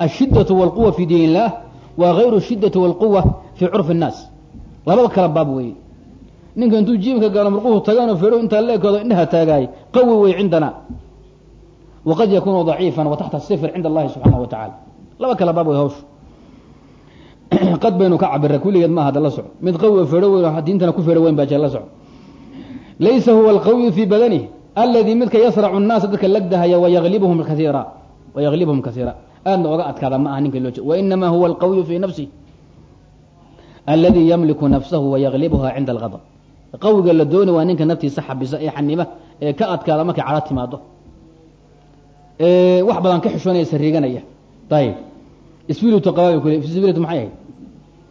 ashiddatu walquwa fi diin illah wa gayru shiddati walquwa fii curfi الnaas labada kala baab weeye ninka intuu jiimka gaalo marquhu tagaano fedho intaa leekoodo indhaha taagaay qawi wey cindana waqad yakunu ضaciifa wa taxta sifr cinda allahi subxaanaه wa tacaala laba kala baab wey hawshu qad baynu ka cabira kulligeed maaha dala soco mid qawi fedho weyn diintana ku fedho weyn baa jela soco laysa huwa alqawiyu fii badanih aladi midka yasracu الnaasa dadka lagdahaya wayaglibhum kaiira wayaglibhum kaiira aadna oga adkaada ma aha ninka loo je wainama huwa alqawiyu fii nafsih aladi ymliku nafsahu wayaglibuha cinda algadb qawiga la dooni waa ninka naftiisa xabisa ee xanima ee ka adkaada markay cadho timaado wax badan ka xishoonaya sariiganaya ayib sbilit qabaab kule sbilit maxay ahayd?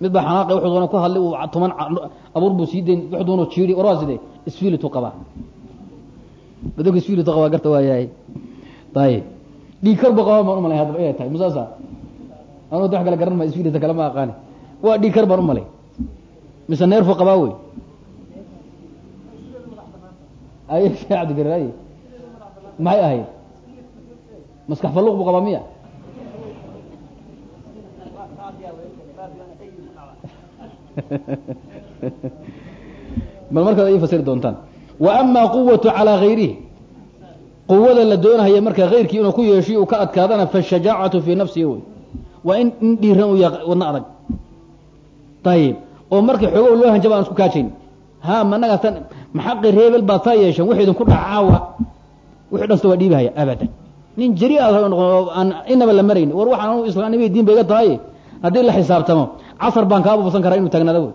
Mid baa xanaaqay wuxuu doona ku hadlay uu toban abuur buu sii dayn wuxuu doona jiiri oraa side sbilitu qabaa dadku sbilitu qabaa garta waa ayib dhiig karba qabaa baan umalay haddaba inay tahay musaasa. Anuu wax kale garan ma sbilita kale ma aqaani. Waa dhiig kar baan umalay mise neerfu qabaa wey? Ay cabdigaray maxay ahayd? Maskax falluq buu qabaa miya? Bal markaad ii fasiri doontaan. Wa ama quwatu calaa gayrihi quwada la doonahaya marka hayrkii inuu ku yeeshiy uu ka adkaadana fashajaacatu fii nafsihi wey. Waa in in dhiiran u ya wadno adag. Ayib oo markii xoogo loo hanjaba aan isku kaajayn ha managa tan maxaqi reebel baad taa yeesheen wuxuu idinku dhacaawa wuxuu dhasta waa dhiibahaya abadan. Nin jari a aan inaba la marayn war waxaan anu islaamnimai diin ba iga haddii la xisaabtamo casar baan kaa buusan karaa inuu taagnaada wey.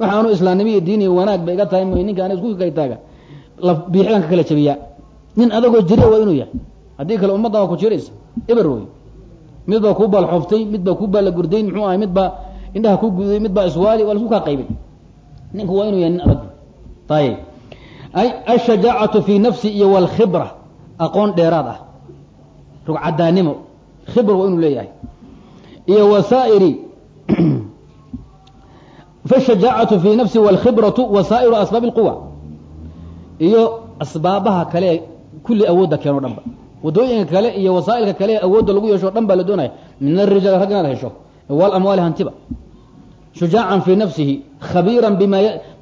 Waxa anu islaamnimo iyo diin iyo wanaag ba tahay moy ninka ana isku kaytaaga. La biixidan ka kala jabiyaa nin adagoo jariya waa inuu yahay. Haddii kale ummaddan waa ku jiraysa. Eber wey mid baa kuu baalxooftay mid baa kuu baallagurdayn muxuu ahay? Mid baa indhaha ku guday mid baa iswaali waa lasku kaa qaybay. Ninku waa inuu yahay nin adag ayib ashajaacatu fii nafsi iyo walkhibra aqoon dheeraad ah. Rugcadaanimo khibra waa inuu leeyahay. Iyo wasaa'iri. Fashajaacatu fii nafsi walkhibratu wasaa'iru asbaabi اlquwa iyo asbaabaha kale kulli awoodda keeno dhan ba waddooyinka kale iyo wasaa'ilka kale ee awoodda lagu yeesho o dhan baa la doonaya min arijaal rag inaad hesho. Walamwaali hantiba. Shujaacan fii nafsihi khabiiran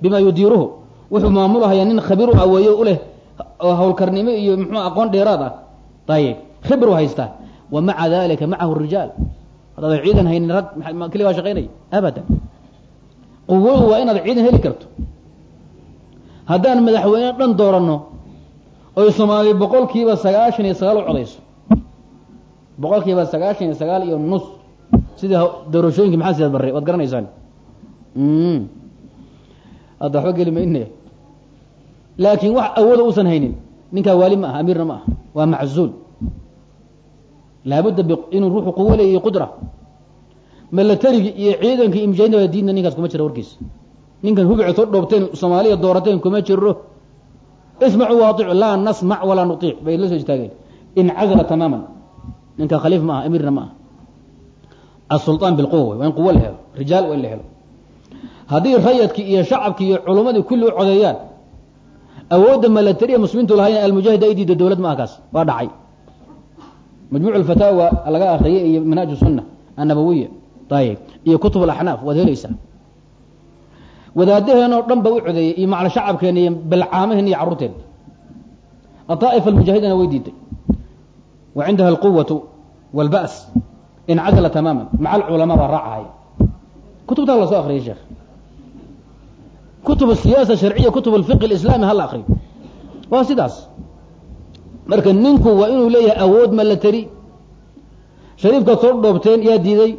bima yudiiruhu. Wuxuu maamulahaya nin khabiir u aweeyo u leh iyo muxuu aqoon dheeraad ah. Ayib khibru haystaa. Wa dalika macahu rijaal haddaada ciidan haynin rag keli baa shaqaynaya? Abadan. Quwadu waa inaad ciidan heli karto. Haddaan madaxweyne dhan dooranno oy soomaaliya boqol kiiba sagaashan iyo sagaal u codayso boqol kiiba sagaashan iyo sagaal iyo nus. Sidii doorashooyinki maxaa sidaad barre? Waad garanaysaan? Hadda waxba geli mayne laakiin wax awooda uusan haynin. Ninkaa waali ma aha amiirna ma aha. Waa maczuul. Laabudda inuu ruuxu quwo leeya iyo qudra. Milatarigi iyo ciidanka iyo mujaahidna diinna ninkaas kuma jira warkiisa ninkan hubica soo dhoobteen soomaaliya doorateen kuma jiro ismacu waaicu laa nasmac walaa nuiic bay la soo istaageen incazala tamaaman ninka khaliif ma aha amiirna ma aha asulطaan bilquwa waa in quwo la helo rijaal waa in la helo haddii rayadkii iyo shacabkii iyo culummadii kulli u codeeyaan awoodda milatariya muslimiintu lahayn almujaahid ay diida dowlad ma aha kaas waa dhacay majmuuc alfataawa laga akriyay iyo manhaaj sunna annabawiya ayib iyo kutub alaxnaaf waad helaysaa wadaadaheen oo dhan ba u codeeyey iyo macla shacabkeena iyo balcaamaheen iyo carruurteen aطaa'if almujaahidina way diiday wa cindaha alquwatu wاlba's incazala tamaama maca alculamaa baa raacahaya kutubtaa la soo akriyay sheekh kutub asiyaasa sharciya kutub alfiqi alislaami hala akriyo waa sidaas marka ninku waa inuu leeyahay awood milatari shariifkaad soo dhoobteen yaa diiday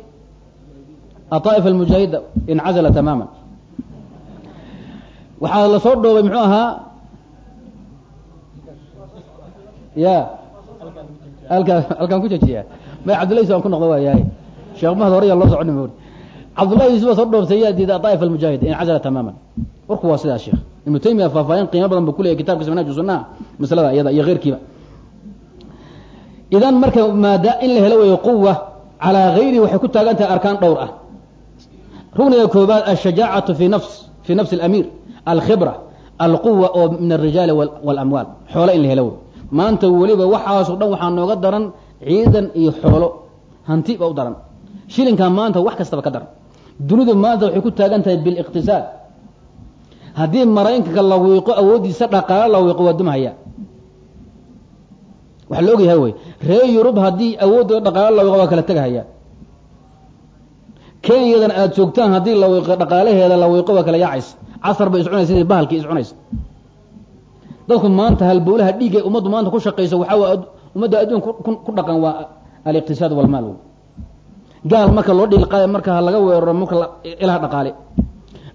aطaa'if almujaahida incazala tamaama waxaa la soo dhoobay muxuu ahaa? Ya. Halkaa halkaan ku jejiya. May cabdullahi yusuf aan ku noqdo waa yahay sheekh mahad hore yaa loo soconi mori cabdullahi yusuf baa soo dhoobtay yaa diiday aطaa'if almujaahid incazala tamaaman. Warku waa sidaas sheekh. Ibnu taymiya faahfaahin qiimo badan bu kuleyahy kitabkiisa manhaj sunaha maslada iyada iyo keyrkiiba idan marka maada in la helo weeyo quwa calaa gayrihi waxay ku taagan tahay arkaan dhowr ah. Rugniga koobaad ashajaacatu fi nafs fi nafsi alamiir alkhibra alquwa oo min alrijaali walamwaal xoolo in la helo maanta weliba waxaasoo dhan waxaa nooga daran ciidan iyo xoolo hanti ba u daran shilinkaa maanta wax kastaba ka daran dunidu maanta waxay ku taagan tahay biliqtisaad haddii maraykanka la wiiqo awooddiisa dhaqaalo la wiiqo waa dumahaya waxaa la ogyahay wey reer yurub haddii awoodooda dhaqaalo la wiiqo waa kala tegahaya kenyadana aada joogtaan haddii la wiiqo dhaqaalaheeda la wiiqo waa kala yaacaysa casar bay iscunaysa sidii bahalkii iscunaysa dadku maanta halbowlaha dhiigga ummaddu maanta ku shaqaysa waxaa waa ummadda adduunka ku dhaqan waa aliqtisaad walmaal. Gaal marka loo dhilqaada marka laga weeraro marka ilaha dhaqaale.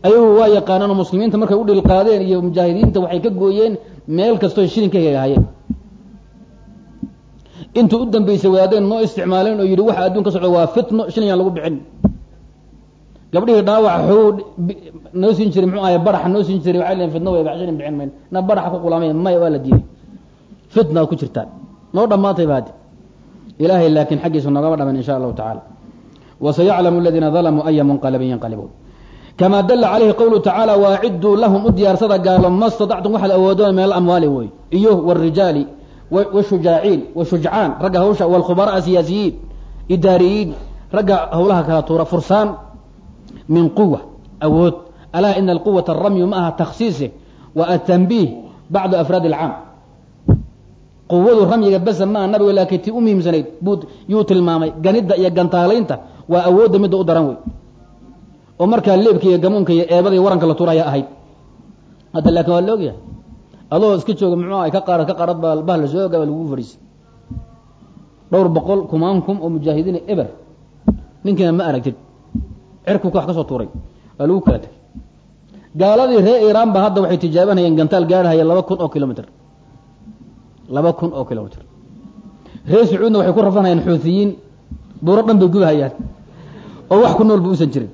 Ayagu waa yaqaanaan oo muslimiinta markay u dhilqaadeen iyo mujaahidiinta waxay ka gooyeen meel kastoo shilin ka hegahayeen intuu u dambeysay wadaadeen noo isticmaaleen oo yidhi waxa adduun ka socdo waa fitno shilin yaan lagu bixin gabdhihii dhaawaca xoog noo jiray muxuu ahay baraxa noo jiray waxay leeyiin fitno way bixin mayn. Na baraxa ku qulamay may waa la diiday. Fitna ku jirtaa noo dhammaatay baadi. Ilaahay laakiin xaggiisa noogama dhaman insha allahu tacaala. Wasayaclamu aladiina dalamuu aya munqalabin yanqalibuun. Kamaa dala calayhi qowluhu tacaala waaciduu lahum u diyaarsada gaalo ma statactum waxaad awoodaan meel amwaali wey iyo warijaali washujaaciin washujcaan ragga hawsha walkhubaraa siyaasiyiin idaariyiin ragga hawlaha kala tuura fursaan min quwa awood. Alaa ina alquwata aramyu ma aha takhsiise wa atanbiih bacdu afraad alcaam quwadu ramyiga besa maa nabiga laakiin tii u muhiimsanayd buu yuu tilmaamay. Ganidda iyo gantaalaynta waa awoodda midda u daran wey. Oo markaa leebka iyo gamuunka iyo eebada waranka la tuuraya ahayd. Hadda laakin waa la adoo iska jooga muxuu ahay ka qaarad ka qaarad baa la soo ogaa baa lagugu fadhiisay dhowr boqol kumaan kum oo mujaahidiin eber. Ninkiina ma aragtid cirku wax ka tuuray. Lagu kala tegay gaaladii reer iiraan hadda waxay tijaabanayeen gantaal gaarhaya laba kun oo kilomitr laba kun oo kilomitr reer sacuudna waxay ku rafanayaan xuutiyiin buuro dhan bay gubahayaan oo wax ku nool ba usan jirin.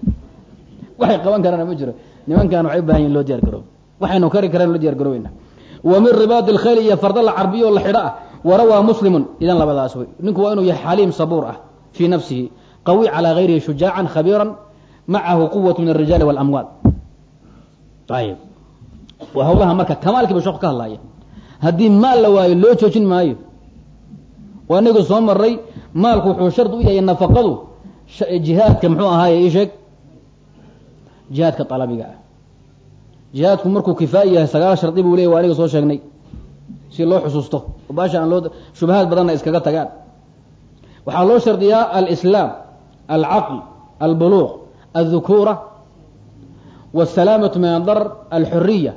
Waxay qaban karaan ma jiro. Nimankan waxay u baahan yihiin loo diyar garoob waxaynu kari karaan loo diyar garoobeyna wa min ribaadi iyo farda la carbiyo la xidho ah. Warawaa muslimun. Idan labadaas wey ninku waa inuu yahay xaliim sabuur ah fii nafsihi. Qawi calaa gayrihi shujaacan khabiiran macahu quwat min alrijaali walamwaal ayib waa hawlaha marka kamaalkiiba sheeku ka hadlaaya haddii maal la waayo loo joojin maayo waa inagu soo maray maalku wuxuu shardi u yahay nafaqadu jihaadka muxuu ahaaye ii sheeg jihaadka alabiga ah jihaadku markuu kifaaya yahay sagaal shardi buu leeyay waa aniga soo sheegnay si loo xusuusto baasha aan loo shubahaad badanna iskaga tagaan waxaa loo shardiyaa alislaam alcaql albuluuq aldhukuura wاsalaamatu min adarar alxuriya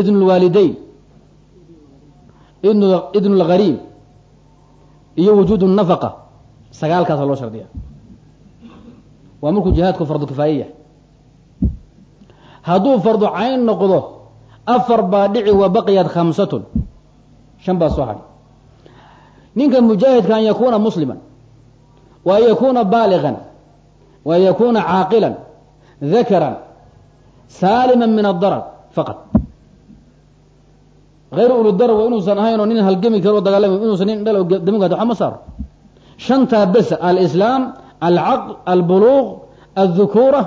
idn اlwaalidayn idn اlgariib iyo wujuud الnafaqa sagaalkaasa loo shardiya waa markuu jihaadku fardu kifaaye yahay hadduu fardu cayn noqdo afar baa dhici wa baqiyat khamsatun shan baa soo hadhay ninka mujaahidka an yakuuna musliman wa an yakuuna baaligan wa an yakuna caaqilan dakaran saalima min adarar faqad hayru uludarar waa inuusan ahayn oo nin halgemi karo o dagaalama inuusan nin dhal damin kar ma saaro shantaa besa alislaam alcaqd albuluuq aldukura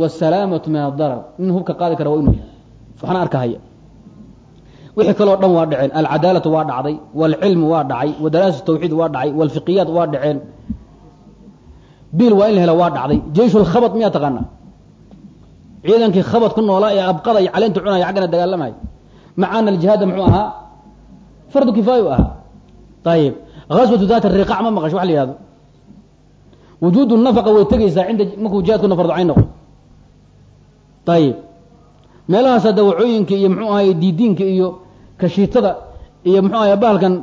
wsalaamatu min adarar nin hubka qaadi kara waa inuu yahay waxna arkahaya wixii kaleo dhan waa dhaceen alcadaalatu waa dhacday waalcilmu waa dhacay wadaraasat tawxiid waa dhacay waalfiqiyaat waa dhaceen biil waa in la helo waa dhacday. Jeish lkhabad miyaa taqaanaa? Ciidankii khabad ku noolaa ee abqada iyo caleynta cunaya xaggana dagaalamaya macaana aljihaada muxuu ahaa? Fardu kifaayo ahaa. Ayib gaswatu daat riqac ma maqasho wax la yihahdo wujuud nafaqa way tegeysaa cinda markuu jihaadkuna fardu cayn noqdo. Ayib meelahaasa dawacooyinka iyo muxuu ahay diidiinka iyo kashiitada iyo muxuu ahay bahalkan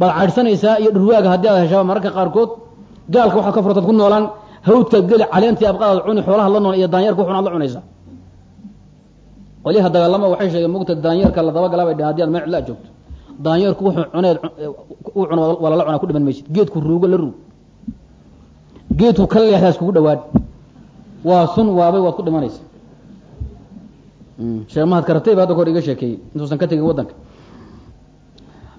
baad caydhsanaysaa iyo dhurwaaga haddii aad heshaa mararka qaarkood gaalka waxaad ka furtaad ku noolaan hawdkaad geli caleentii abqadaad cuni xoolaha la nool iyo daanyarka wuxunaad la cunaysaa. Qolyaha dagaalama waxay sheegeen mugta daanyarka la dabagalaa bay dhaheen haddii aad meel cidla joogto. Daanyarku wuxuu cuneed uu cuno waa cunaa ku dhiman maysid. Geedku ruugo la ruug. Geedku ka leexdaas kugu dhawaad. Waa sun waabay waad ku dhimanaysa sheekh mahad karatay ba hadda kahor iga sheekeeyey intuusan ka tegin waddanka.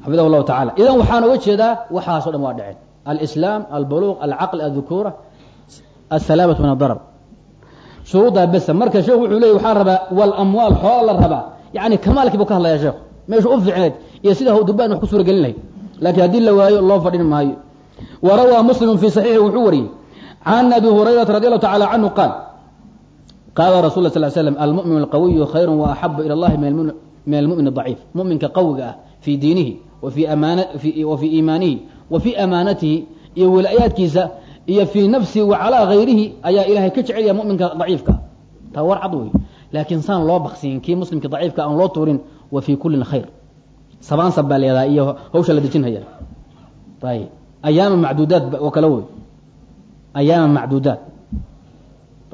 Xafidahu llahu tacala idan waxaan oga jeedaa waxaaso dhan waa dhaceen alislaam albuluuq alcaql aldukuura asalaamatu min adarar shuruuddaa besa marka sheekhu wuxuu leeyay waxaa rabaa walamwaal xoola la rabaa yani kamaalkii buu ka hadlaya sheekhu meeshu u fiicneed iyo sida hawdurbaan wax ku suura gelin lahayd laakiin haddii la waayo loo fadhin maayo wa rawaa muslimu fii saxiixi wuxuu wariyey can abi hurayrata radi allahu tacala canhu qaal qaala rasul la sl slam almu'min alqawiyu khayru wa axabu ila allahi min almu'min adaciif mu'minka qawiga ah fii diinihi wa fii iimaanihi wa fii amaanatihi iyo wilaayaadkiisa iyo fii nafsihi wa calaa gayrihi ayaa ilahay ka jecelya mu'minka daciifka. Taa war cad wey laakiin saan loo baksiyin kii muslimka daciifka aan loo tuurin wa fii kullin khayr. Sabaansab baa leedaha iyo hawsha la dejinhaya ayib ayaama macduudaat oo kale wey ayaama macduudaat.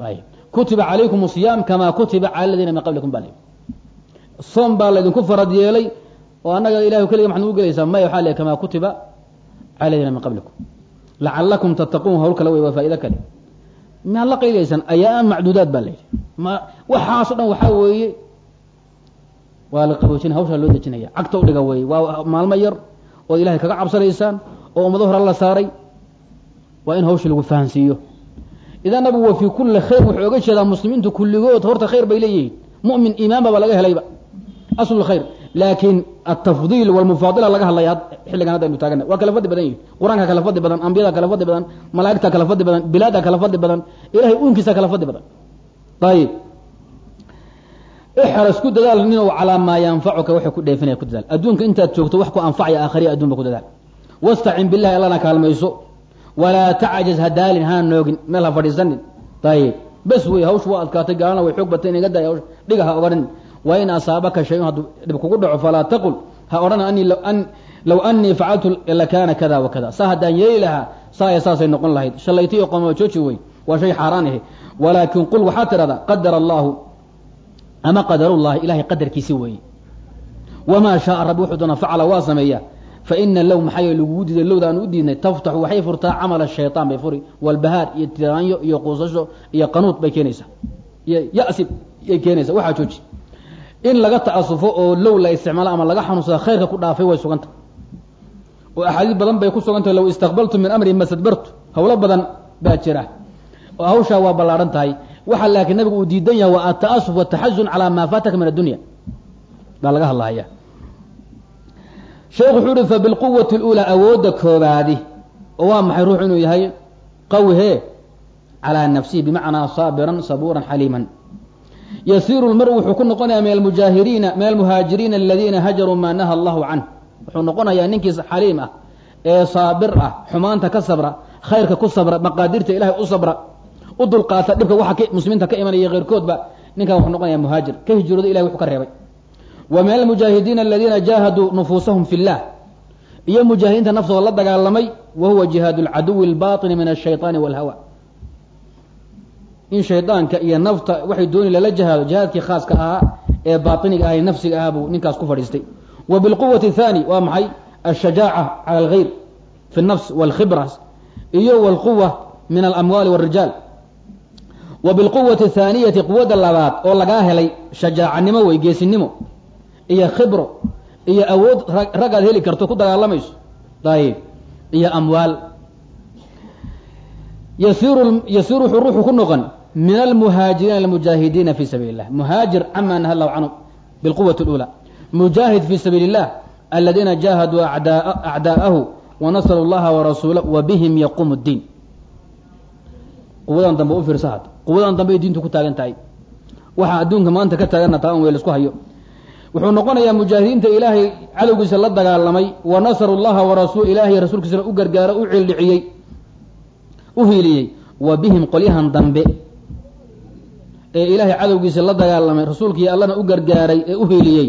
Ayib kutiba calaykum siyaam kamaa kutiba cala aladiina min qablikum layidhi soom baa laydinku farad yeelay oo annaga ilahay keliga maxad nugu gelaysaa maya waxaa le kamaa kutiba aladiina min qablikum. Lacalakum tattaquun hawl kale wey waa faa'ido kale. Maad la qaydaysaan ayaama macduudaat baa layidhi ma waxaaso dhan waxaa weeye waa la qaboojina hawshaa loo dejinaya. Cagta u dhiga weeye waa maalmo yar ood ilahay kaga cabsanaysaan oo ummado hore la saaray waa in hawshii lagu fahansiiyo. Idan nabigu wa fii kulli khayr wuxuu oga jeedaa muslimiintu kulligood horta khayr bay leeyihiin. Mu'min iimaanba ba laga helayba. Aslu khayr laakiin altafdiil walmufaadila laga hadlaya xilligan hadda taagana waa kala badan yihiin qur'aanka kala badan ambiyada kala badan malaa'igta kala badan bilaadda kala badan ilahay uunkiisa kala badan. Ayib ixras ku dadaal ninow calaa maa yanfacuka waxay ku dheefinaya ku dadaal. Adduunka intaad joogto wax ku anfacaya aakhariya adduunba ku dadaal. Wastacin billahi allana kaalmayso. Walaa tacjaz ha daalin hana noogin meel ha fadhiisanin. Ayib bes wey hawshu waa adkaatay gaalana way xoog batay inaga day hawsh dhiga ha odhanin wa in asaabaka shayun hadduu dhib kugu dhaco falaa taqul ha odhan anii low anii facaltu lakaana kada wa kada saa haddaan yeeli lahaa saaya saasay noqon lahayd. Shallayti iyo qooma jooji wey waa shay xaaraan ahe walaakin qul waxaa tidhahdaa qadara allaahu ama qadarullahi ilahay qadarkiisi weeye wamaa shaaa rabbi wuxuu doona facala waa sameeyaa. Faina low maxaa yeel lagugu diiday lowda u diidnay taftaxu waxay furtaa camala shayطaan bay furi. Walbahaar iyo tiraanyo iyo quusasho iyo qanuud bay keenaysaa. Iyo yasib yay keenaysaa waxaa jooji in laga ta'asufo oo low la isticmaalo ama laga xanuunsada khayrka ku dhaafay way suganta oo axaadiis badan bay ku sugantahay low istaqbaltu min amri masadbartu hawlo badan baa jira. Oo hawshaa waa ballaadhan tahay. Waxaa laakiin nabigu uu diidan yahay waa ata'asuf wataxazun calaa maa faataka min addunya. Baa laga hadlahaya sheekhu wuxuu uhi fabilquwati اlأulaa awoodda koobaadi. Oo waa maxay ruux inuu yahay? Qawi hee. Calaa nafsihi bimacnaa saabiran sabuuran xaliiman yasiiru lmar wuxuu ku noqonayaa min almujaahiriina min almuhaajiriina aladiina hajaruu maa naha allahu canh wuxuu noqonayaa ninkiis xaliim ah ee saabir ah xumaanta ka sabra khayrka ku sabra maqaadirta ilahay u sabra u dulqaata dhibka waxa muslimiinta ka imanaya keyrkoodba ninkan wuxuu noqonayaa muhaajir. Ka hijrooda ilahay wuxuu ka reebay. Wa min almujaahidiina aladiina jaahaduu nufuusahum fi llah iyo mujaahidiinta naftooda la dagaalamay wa huwa jihaadu alcaduwi albaطini min ashayطaani walhawa in shaydaanka iyo nafta waxay dooni lala jihaado jihaadkii khaaska ahaa ee bainiga ahay nafsiga ahaa buu ninkaas ku fadhiistay. Wa bilquwati haani waa maxay? Ashajaaca cala algayr fi nafs walkhibra iyo walquwa min alamwaali wاrijaal wa bilquwati athaaniyati quwadda labaad oo lagaa helay shajaacanimo wey geesinimo iyo khibro iyo awood raggaad heli karto ku dagaalamayso ayib iyo amwaal. Yasiru yasiru wuxuu ruuxu ku noqon min almuhaajiriina almujaahidiina fi sabiili اllah muhaajir cama naha allahu canhu bilquwati اlأulى mujaahid fi sabiili اllah aladiina jaahaduu acdaa'ahu wanasru اllaha warasuulah wa bihim yaquumu اddiin quwadan dambe u fiirsa had quwadan dambe ay diintu ku taagan tahay waxaa adduunka maanta ka taaganna taa un wey laisku hayo wuxuu noqonayaa mujaahidiinta ilaahay cadowgiisa la dagaalamay wa nasaru llaha warasul ilaahay rasuulkiisana u gargaaro u cildhiciyey u hiiliyey wa bihim qolyahan dambe ee ilaahay cadowgiisa la dagaalamay rasuulkii allana u gargaaray ee u heeliyey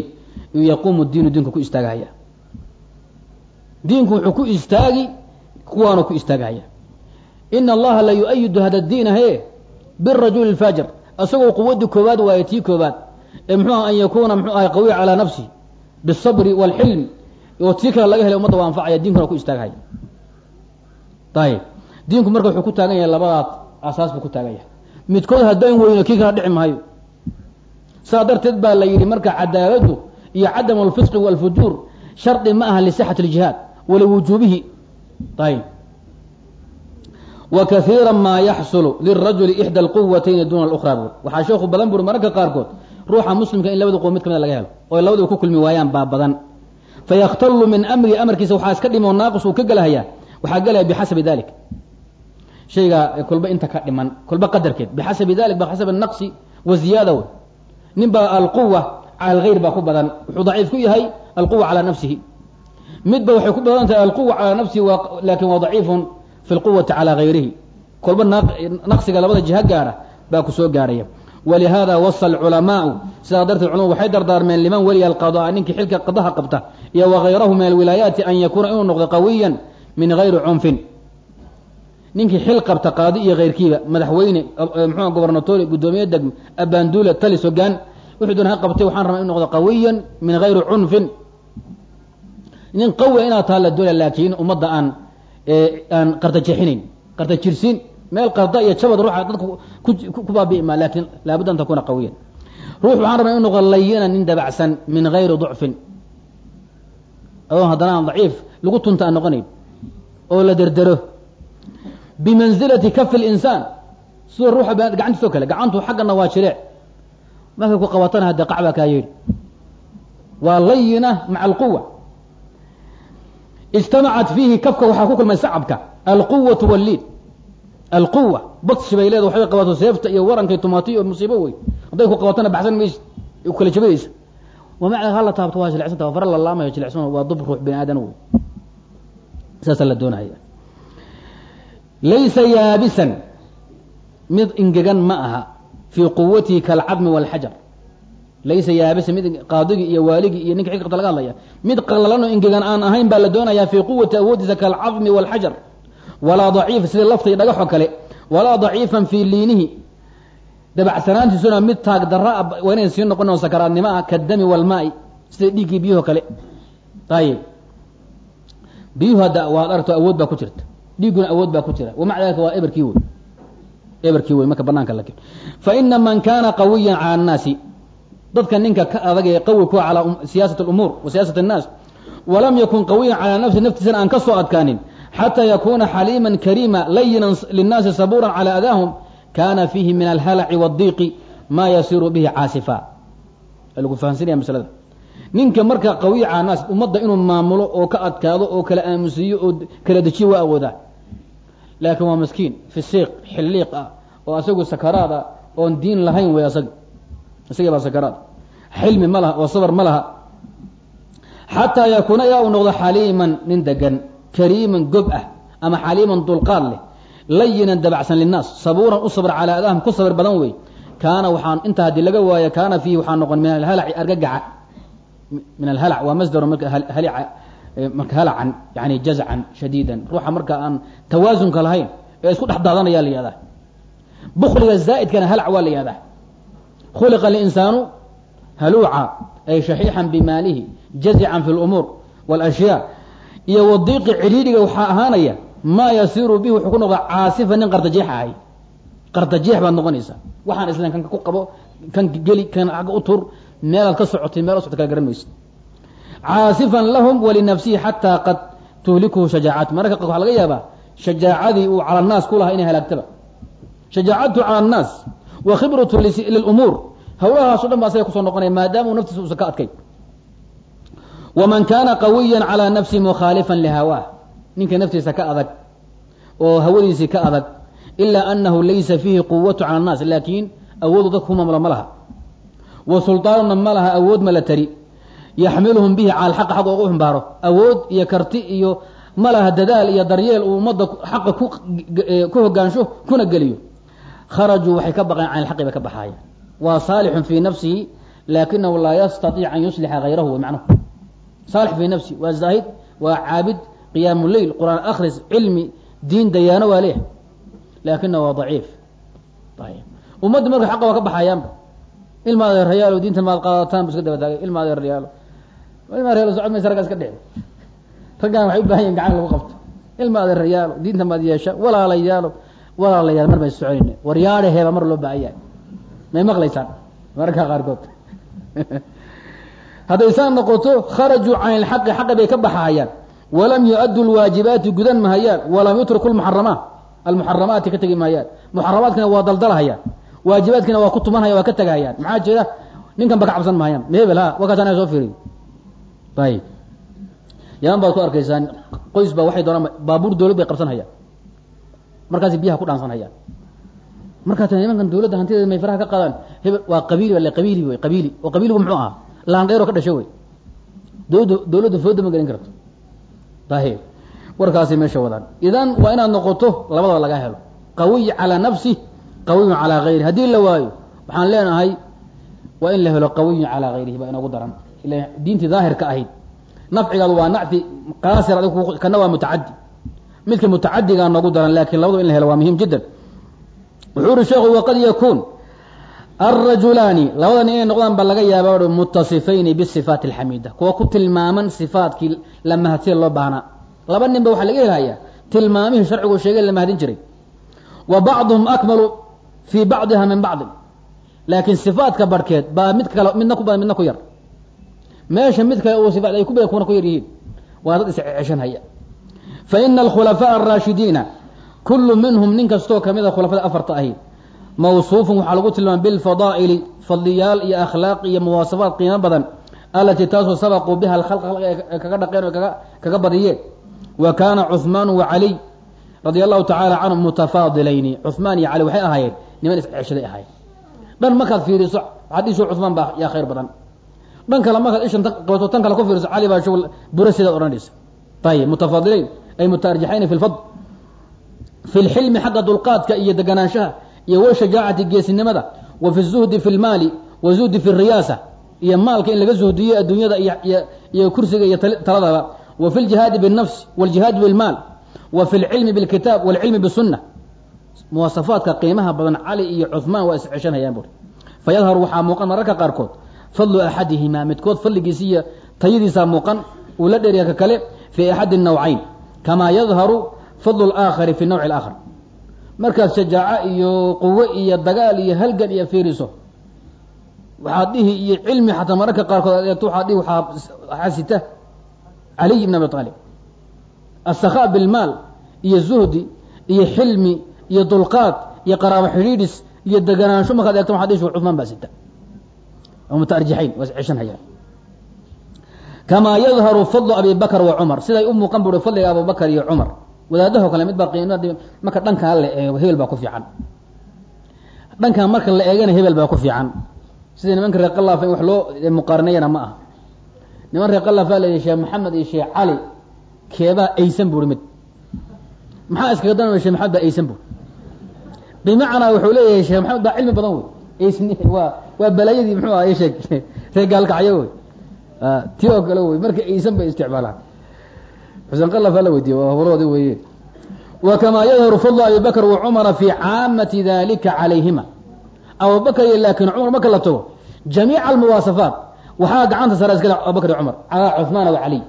yaquumu diinu diinku ku istaagahaya diinku wuxuu ku istaagi kuwaanu ku istaagahaya ina allaha la yu-ayidu hada diinahe birajuli lfaajir isagoo quwadii koowaad waaye tii koowaad. Ee muxuuha an yakuuna muxuu ahay qawiya calaa nafsi bisabri waalxilm oo tii kale laga helay umadda waa anfacaya diinkuna ku istaagahaya ayib diinku marka wuxuu ku taagan yahay labadaad asaas buu ku taagan yahay midkood haddaan weyno kii kala dhici maayo. Saa darteed baa la yidhi marka cadaaladdu iyo cadam alfisqi walfujuur shardi ma aha lisixati اljihaad waliwujuubihi ayib wa kaiira maa yaxsulu lirajuli ixda alquwatayni duna alukra bur waxaa sheekhu badan buri mararka qaarkood ruuxa muslimka in labada quwa mid kamida laga helo oo labadua ku kulmi waayaan baa badan. Fayakhtallu min amrihi amarkiisa waxaa iska dhimoo naaqis uu ka gelahayaa waxaa gelaya bixasabi dalik shayga kolba inta ka dhiman kolba qadarkeed. Bixasabi dalik bixasabi naqsi wa wey nin alquwa cala algayr baa ku badan. Wuxuu daciif ku yahay alquwa calaa nafsihi. Midba waxay ku badan tahay alquwa calaa nafsihi laakiin waa daciifun fi lquwati calaa gayrihi kolba naqsiga labada jiha gaara baa ku gaaraya. Walihada wasa alculamaau sidaa darteed culamadu waxay dardaarmeen liman weliya alqadaa ninkii xilka qadaha qabta iyo wagayrahu min alwilaayaati an yakuuna inuu noqdo qawiyan min gayri cunfin ninkii xil qabta qaadi iyo keyrkiiba madaxweyne mxu gobernatori guddoomiye degme abaanduule talis hogaan wuxuu doona ha qabtay waxaan rabaa inu noqdo qawiyan min gayri cunfin. Nin qawi inaad taha la doonaya laakiin ummadda aan aan qarta jeexinayn qarta jirsiin meel qarda iyo jabad ruuxa dadka ku baabi'i maa laakin laabudda an takuna qawiyan. Ruux waxaan rabaa inu noqdo layinan nin dabacsan min gayri ducfin. Adoon haddana aan daciif lagu tunta aan noqonayn oo la derdero bimanzilati kafi linsaan sida ruuxa gacantiis oo kale gacantu xaggana waa jireec. Markay ku qabatana hadde qac baa kaa yeedhi waa layina maca alquwa ijtamacat fiihi kafka waxaa ku kulmay sacabka. Alquwatu walliid. Alquwa badsi bay leeda waxbay qabato seefta iyo warankay tumaatiy oo musiibo wey. Hadday ku qabatana baxsan maysa ku kala jabayeysa wamaca hala taabto waa jilecsanta fara la laamayo jilecsan waa dub ruux bini aadan wey. Saasaa la doonaya laysa yaabisan. Mid ingegan ma aha fii quwatihi kaalcadmi wاlxajar laysa yaabisan mid qaadigii iyo waaligii iyo ninka xilka qabta laga hadlaya mid qallalan oo ingegan aan ahayn baa la doonayaa fii quwati awoodiisa kaalcadmi wاlxajar walaa daciifa sida lafta iyo dhagaxoo kale. Walaa daciifan fii liinihi. Dabacsanaantiisuna mid taag dara waa inay sii noqon sakaraadnimo ah kadami walmaai sida dhiiggii biyuho kale. Ayib biyuhu hadda waad aragto awood baa ku jirta dhiigguna awood baa ku jira. Wamaca dalika waa eberkii wey eberkii wey marka banaanka la fa ina man kaana qawiyan cala annaasi dadka ninka ka adag ee qawi ku calaa siyaasat alumuur wa siyaasat annaas walam yakun qawiyan calaa nafsi naftiisana aan ka soo adkaanin xataa yakuuna xaliiman kariima layinan linnaasi sabuuran calaa adaahum kaana fiihi min alhalaci waadiiqi maa yasiru bihi caasifa. Lagu fahansanaya maslada ninka marka qawiya cala ummadda inuu maamulo oo ka adkaado oo kala aamusiiyo oo kala dejiyo waa awoodaa laakiin waa maskiin fisiiq xilliiq ah oo asagu sakaraad ah oon diin lahayn wey asag isagii baa sakaraad. Xilmi ma oo sabar ma laha. Xataa yakuuna ilaa uu noqdo xaliiman nin degan kariiman gob ah ama xaliiman dulqaad leh layinan dabacsan linnaas sabuuran u sabr calaa adaahum ku sabir badan wey. Kaana waxaan intaa haddii laga waayo kaana fiihi waxaa noqon min alhalaci argagaxa min alhalac waa masdaro marka halica marka halacan yani jazcan shadiidan. Ruuxa marka aan tawaasunka lahayn ee isku dhex daadanaya bukliga zaa'idkana halac waa la khuliqa alinsaanu haluuca ay shaxiixan bimaalihi jazican fi lumuur wاlashyaa iyo wadiiqi cidhiidhiga waxaa ahaanaya maa yasiru bihi wuxuu ku noqdaa caasifa nin qardajeex ahay. Qardajeex baad noqonaysaa. Waxaan islan kan ku qabo kan geli kan agga u tur meelaad ka socotay meel socota kala garan maysa caasifan lahum walinafsihi xataa qad tuhlikuhu shajaacatu mararka qad waxa laga yaabaa shajaacadii uu cala ku lahaa inay halaagtaba shajaacatu cala annaas wa khibratu lilumuur hawlahaaso dhan ba asaga ku soo noqonaya maadaama uu naftiisa uusan ka adkay waman kaana qawiyan calaa nafsihi mukhaalifan lihawaah ninka naftiisa ka adag oo hawadiisii ka adag ilaa anahu laysa fiihi quwatu cala annaas laakiin awoodu dadka ku maamulo ma laha wa sulطaanuna ma laha awood ma la tari yaxmiluhum bihi cala alxaqi xaq ugu xumbaaro awood iyo karti iyo ma dadaal iyo daryeel uu ummadda xaqa ku ku hogaansho kuna geliyo. Kharajuu waxay ka baqeen can alxaqi bay ka baxaaya waa saalixun fii nafsihi laakinahu laa yastaiic an yuslixa hayrahu way macnuhu saalix fii nafsihi waa zaahid waa caabid qiyaamu leyl qur'aan akhris cilmi diin dayaano waa leeyahay. Laakinahu waa daciif. Ummadda marka xaqa waa ka baxayaanba ilma adeerayaalo diinta maad qaadataan bu iska daba taagay ilma ilma adeerayaalo socod maysa raggaa iska dhici raggaan waxay u baahan yahin gacan lagu qabto. Ilma adeerayaalo diinta maad yeesha walaalayaalo. Walaalayaal mar bay soconayna waryaadhaheeba mar loo baahan yahay. May maqlaysaan? Mararka qaarkood. Hadday saa noqoto kharajuu can ilxaqi xaqi bay ka baxahayaan walam yu-addu lwaajibaati gudan mahayaan walam yutruku lmuxaramaat almuxaramaati ka tegi mahayaan muxaramaadkina waa daldalahayaan. Waajibaadkiina waa ku tumanhaya waa ka tegahayaan maxaa jira? Ninkan ba ka cabsan mahayaan mehebel ha wakaas anaa soo fiiriy ayib yaman baad ku arkaysaan qoys baa waxay doonaan baabuur dawlad bay qabsan hayaan markaasi biyaha ku dhaansan hayaan markaa ta nimankan dawladda hantideeda may faraha ka qaadaan waa qabiili bale qabiili wey qabiili oo qabiiligu muxuu ahaa? Laandheero ka dhasho wey. Dawladda dawladda fooda ma gelin karto. Daahir warkaasay meesha wadaan. Idan waa inaad noqoto labadaba laga helo. Qawiy calaa nafsi qawiyun calaa gayri. Haddii la waayo waxaan leenahay waa in la helo qawiyun calaa gayrihi baa inoogu daran diintii daahirka ahayd. Nafcigaadu waa nacfi qaasir adig kana waa mutacadi midka mutacadigaa noogu daran laakiin labadaba in la helo waa muhiim jiddan. Wuxuu uri sheekhu waqad yakuun alrajulaani labada nin inay noqdaan ba laga yaaba mutasifayni bisifaati alxamiida kuwa ku tilmaaman sifaatkii la mahadsiya loo baahnaa. Laba nin waxaa laga helhayaa tilmaamihii sharcigu sheegay la mahadin jiray. Wa bacduhum akmalu fii bacdiha min bacdin. Laakiin sifaatka barhkeed baa mid kale midna ku badan midna ku yar meesha mid kale uu sifaat ay ku kuna ku yar waa dad isceshanhaya fa ina alkhulafaaء araashidiina kullu minhum nin kastoo ka mid a khulafada afarta ahi mawsuufun waxaa lagu tilmaamay bilfadaa'ili fadliyaal iyo akhlaaq iyo muwaasafaat qiimo badan alatii taasoo sabaquu biha alkhalq ee kaga dhaqeen o kaga badiyeen. Wa kaana cuhmaanu wa caliy radia allahu tacaala canhum mutafaadilayni cuhmaan iyo cali waxay ahaayeen niman isceshaday ahaayeen. Dhan markaad fiiriso waxaad dhiisho cuhmaan baa yaa khayr badan dhan kale markaad ishan qabato tan kale ku fiiriso cali baa shugl bura sidaad odhanaysa ayib mutafaadilayn ay mutaarjaxayni fi lfadl fi lxilmi xagga dulqaadka iyo deganaanshaha iyo washajaacati geesinimada wa fi zuhdi fi lmaali wa zuhdi fi riyaasa iyo maalka in laga zuhdiyo adduunyada iyo kursiga iyo taladaba wa fi ljihaadi biالnafs wاljihaadi bilmaal wa fi lcilmi bilkitaab wاlcilmi bisunna muwasafaadka qiimaha badan cali iyo cuhmaan waa isceshanayaan buri fayadharu waxaa muuqan mararka qaarkood fadlu axadihimaa midkood fadligiisa iyo tayadiisaa muuqan uu la dheeriya ka kale fii axadi nawcayn kamaa yadharu fadlu اlaakhari fi nawci اlaakhar markaad shajaaco iyo quwo iyo dagaal iyo halgan iyo fiiriso waxaad dhihi iyo cilmi xataa mararka qaarkood aad eegto waxaad dhihi waxaa sita caliy ibn abi aalib asakhaa bilmaal iyo zuhdi iyo xilmi iyo dulqaad iyo qaraabo xidhiidhis iyo deganaansho markaad eegto waxad dhihi cumaan baa sita oo mutaarjixayn waa isceshanhayaan kamaa yadharu fadlu abi bakr wa cumar siday u muuqan buri fadliga abubakar iyo cumar wadaadaho kale mid baa qiima marka dhankaa la eego hebel baa ku fiican dhankan marka la eegana hebel baa ku fiican sida nimanka reer kalaafa in wax loo muqaarinayana ma aha niman reer kalaafa la sheekh maxamed iyo sheekh cali keebaa aysan buri mid maxaa iskaga dan sheekh maxamed baa aysan buri bimacnaa wuxuu leeyahay sheekh maxamed baa cilmi badan wey waa waa balaayadii muxuu aha sheeg reer gaalkacyo wey ti oo kale wey marka aysan bay isticmaalaan. Xuseen kalafaa la weydiiye waa hawlahoodi weeye wa kamaa yadharu fadlu abi bakr wa caamati dalika calayhima. Abubakr iyo laakiin cumar marka la tago jamiica almuwaasafaat waxaa gacanta sara iskale abubakr iyo cumar calaa cuhmaan wa caliy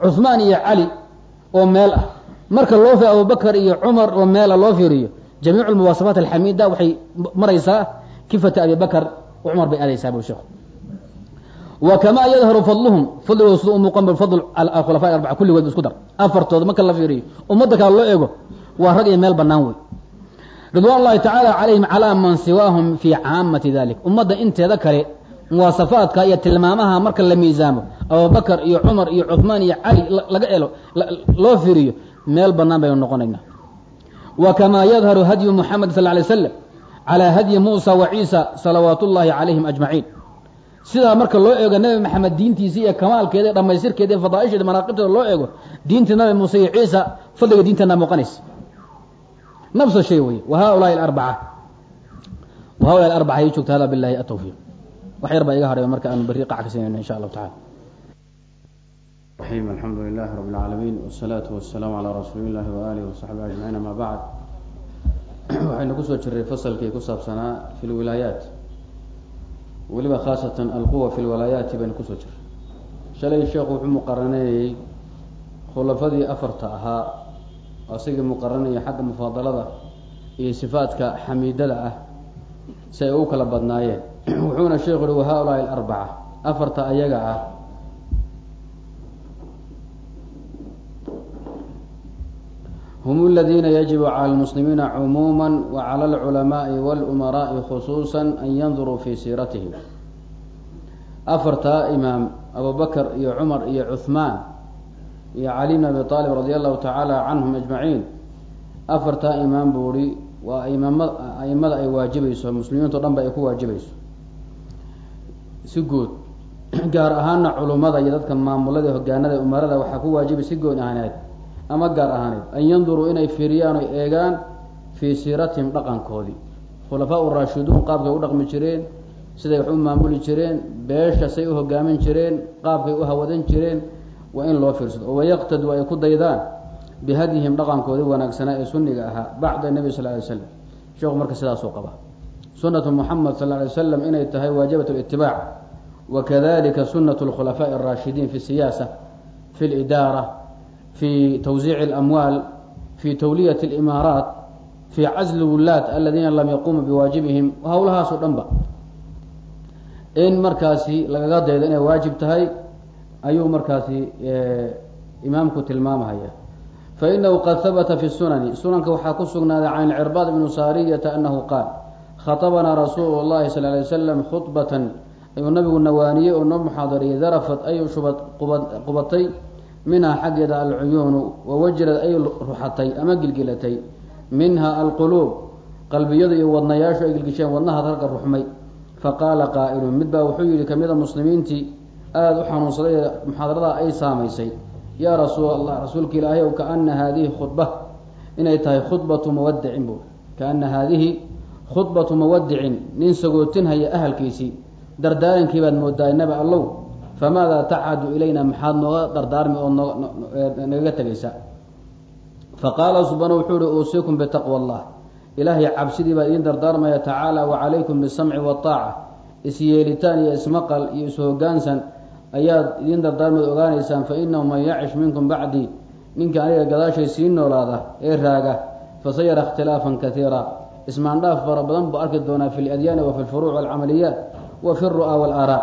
cuhmaan iyo cali oo meel ah. Marka loo fi abubakr iyo cumar oo meela loo fiiriyo jamiicu almuwaasafaat alxamiida waxay maraysaa kifata abi bakr cumar bay aadaysaa bui sheekhu wa kamaa yadharu fadluhum fadligooda sida u muuqan fadl khulafa arbaca kulligood isku dar. Afartooda marka la fiiriyo ummadda kale loo eego waa rag iyo meel banaan wey. Ridwan llahi tacaala calayhim calaa man siwaahum fii caamati dalik ummadda inteeda kale muwaasafaadka iyo tilmaamaha marka la miisaamo abubakar iyo cumar iyo cuhmaan iyo cali laga elo loo fiiriyo meel banaan baynu noqonayna wa kamaa yadharu hadyu muxamed sal lay slam calىa hadyi muusa wa ciisa salawaat ullaahi calayhim ajmaciin sidaa marka loo eego nebi maxamed diintiisa iyo kamaalkeeda iyo dhamaystirkeeda iyo fadaaisheeda manaaqibteeda loo eego diintii nabi muuse iyo ciisa fadliga diintana muuqanaysa nafsa shay wey wa arbaca wa arbaca ii joogta hada bilaahi atawfiiq wax yar iga hadhay marka aanu berri qac ka samayno insha allahu tacala alxamdu lilahi rabi اlcaalamiin wasalaamu calaa rasuuli llahi waalihi wasaxbihi ajmaciin ama bacd waxaynu ku soo jiray fasalkii ku saabsanaa fi lwilaayaat weliba khaasatan alquwa fi lwalaayaati baynu ku soo jiray shalay sheekhu wuxuu muqaraneeyey khulafadii afarta ahaa asigii muqaranaya xagga mufaadalada iyo sifaadka xamiidada ah si ay u kala badnaayeen. Wuxuuna sheekhu uhi wa haulaai alarbaca. Afarta ayaga ah hum aladiina yajibu cala almuslimiina cumuuma wa cala alculamaai wاlumaraa'i khusuusan an yanduruu fii siiratihim afartaa imaam abubakr iyo cumar iyo cuhmaan iyo cali bn abi aalib radia allahu tacaala canhum ajmaciin afartaa imaam buu ihi waa imaamad aimada ay waajibayso muslimiinto dhan ba ay ku waajibayso si guud gaar ahaana culummada iyo dadka maamulada hogaanada umarada waxaa ku waajibay si goon ahaaneed ama gaar ahaaneed an yanduruu inay fiiriyaan oy eegaan fii siiratihim dhaqankoodii. Khulafaa uraashiduun qaabkay u dhaqmi jireen siday wax u maamuli jireen beesha say u hogaamin jireen qaabkay u hawadan jireen waa in loo fiirsado. Oo wayaqtaduu ay ku daydaan bihadyihim dhaqankoodii wanaagsanaa ee sunniga ahaa bacda nebi sal lay slam sheekhu marka sidaasuu qaba sunatu muxamed sal lay slam inay tahay waajibat litibaac wakadalika sunat lkhulafaaءi اraashidiin fi siyaasa fi lidaara fi tawsiici اlamwaal fi tawliyat اlimaaraat fi casli wulaat aladiina lam yaqumuu biwaajibihim hawlahaasoo dhan ba in markaasi lagaga daydo inay waajib tahay ayuu markaasi imaamku tilmaamhaya fainahu qad habata fi sunani sunanka waxaa ku sugnaaday can cirbaad bnu saariyata anahu qaal khaطabanaa rasuulu llahi sal lay slam khubatan ayuu nabigu nawaaniyey oo noo muxaadariyey darafat ay shubad qubatay minhaa xaggeeda alcuyuunu wawajrad ay ruxatay ama gilgilatay. Minha alquluub qalbiyadu iyo wadnayaashu ay gilgisheen wadnahaad halka ruxmay. Faqaala qaa'ilun mid baa wuxuu yihi kamida muslimiintii aada u xanuunsaday ee muxaadarada ay saamaysay. Yaa rasuul allah rasuulka ilaahay ow kaana haadihi khudba inay tahay khudbatu muwadicin bu kaana haadihi khudbatu muwadicin nin sagootinhaya ahalkiisii. Dardaarankii baad moodaay nabi allow famaadaa tacadu ilayna maxaad nooga dardaarmi oo nagaga tegaysa faqaala subana wuxuu ihi uusiikum bitaqwa allah ilaahay cabsidii baa idiin dardaarmaya tacaala wacalaykum bisamci waaaca isyeelitaan iyo ismaqal iyo ishogaansan ayaad idiin dardaarmaad ogaanaysaan fa inahu man yacish minkum bacdii ninka aniga gadaashay sii noolaada ee raaga fasayara ikhtilaafan kaiira ismaandhaaf fara badan buu arki doonaa fi ladyaani wa fi lfuruuc walcamaliyaat wa fi ru'a walaaraa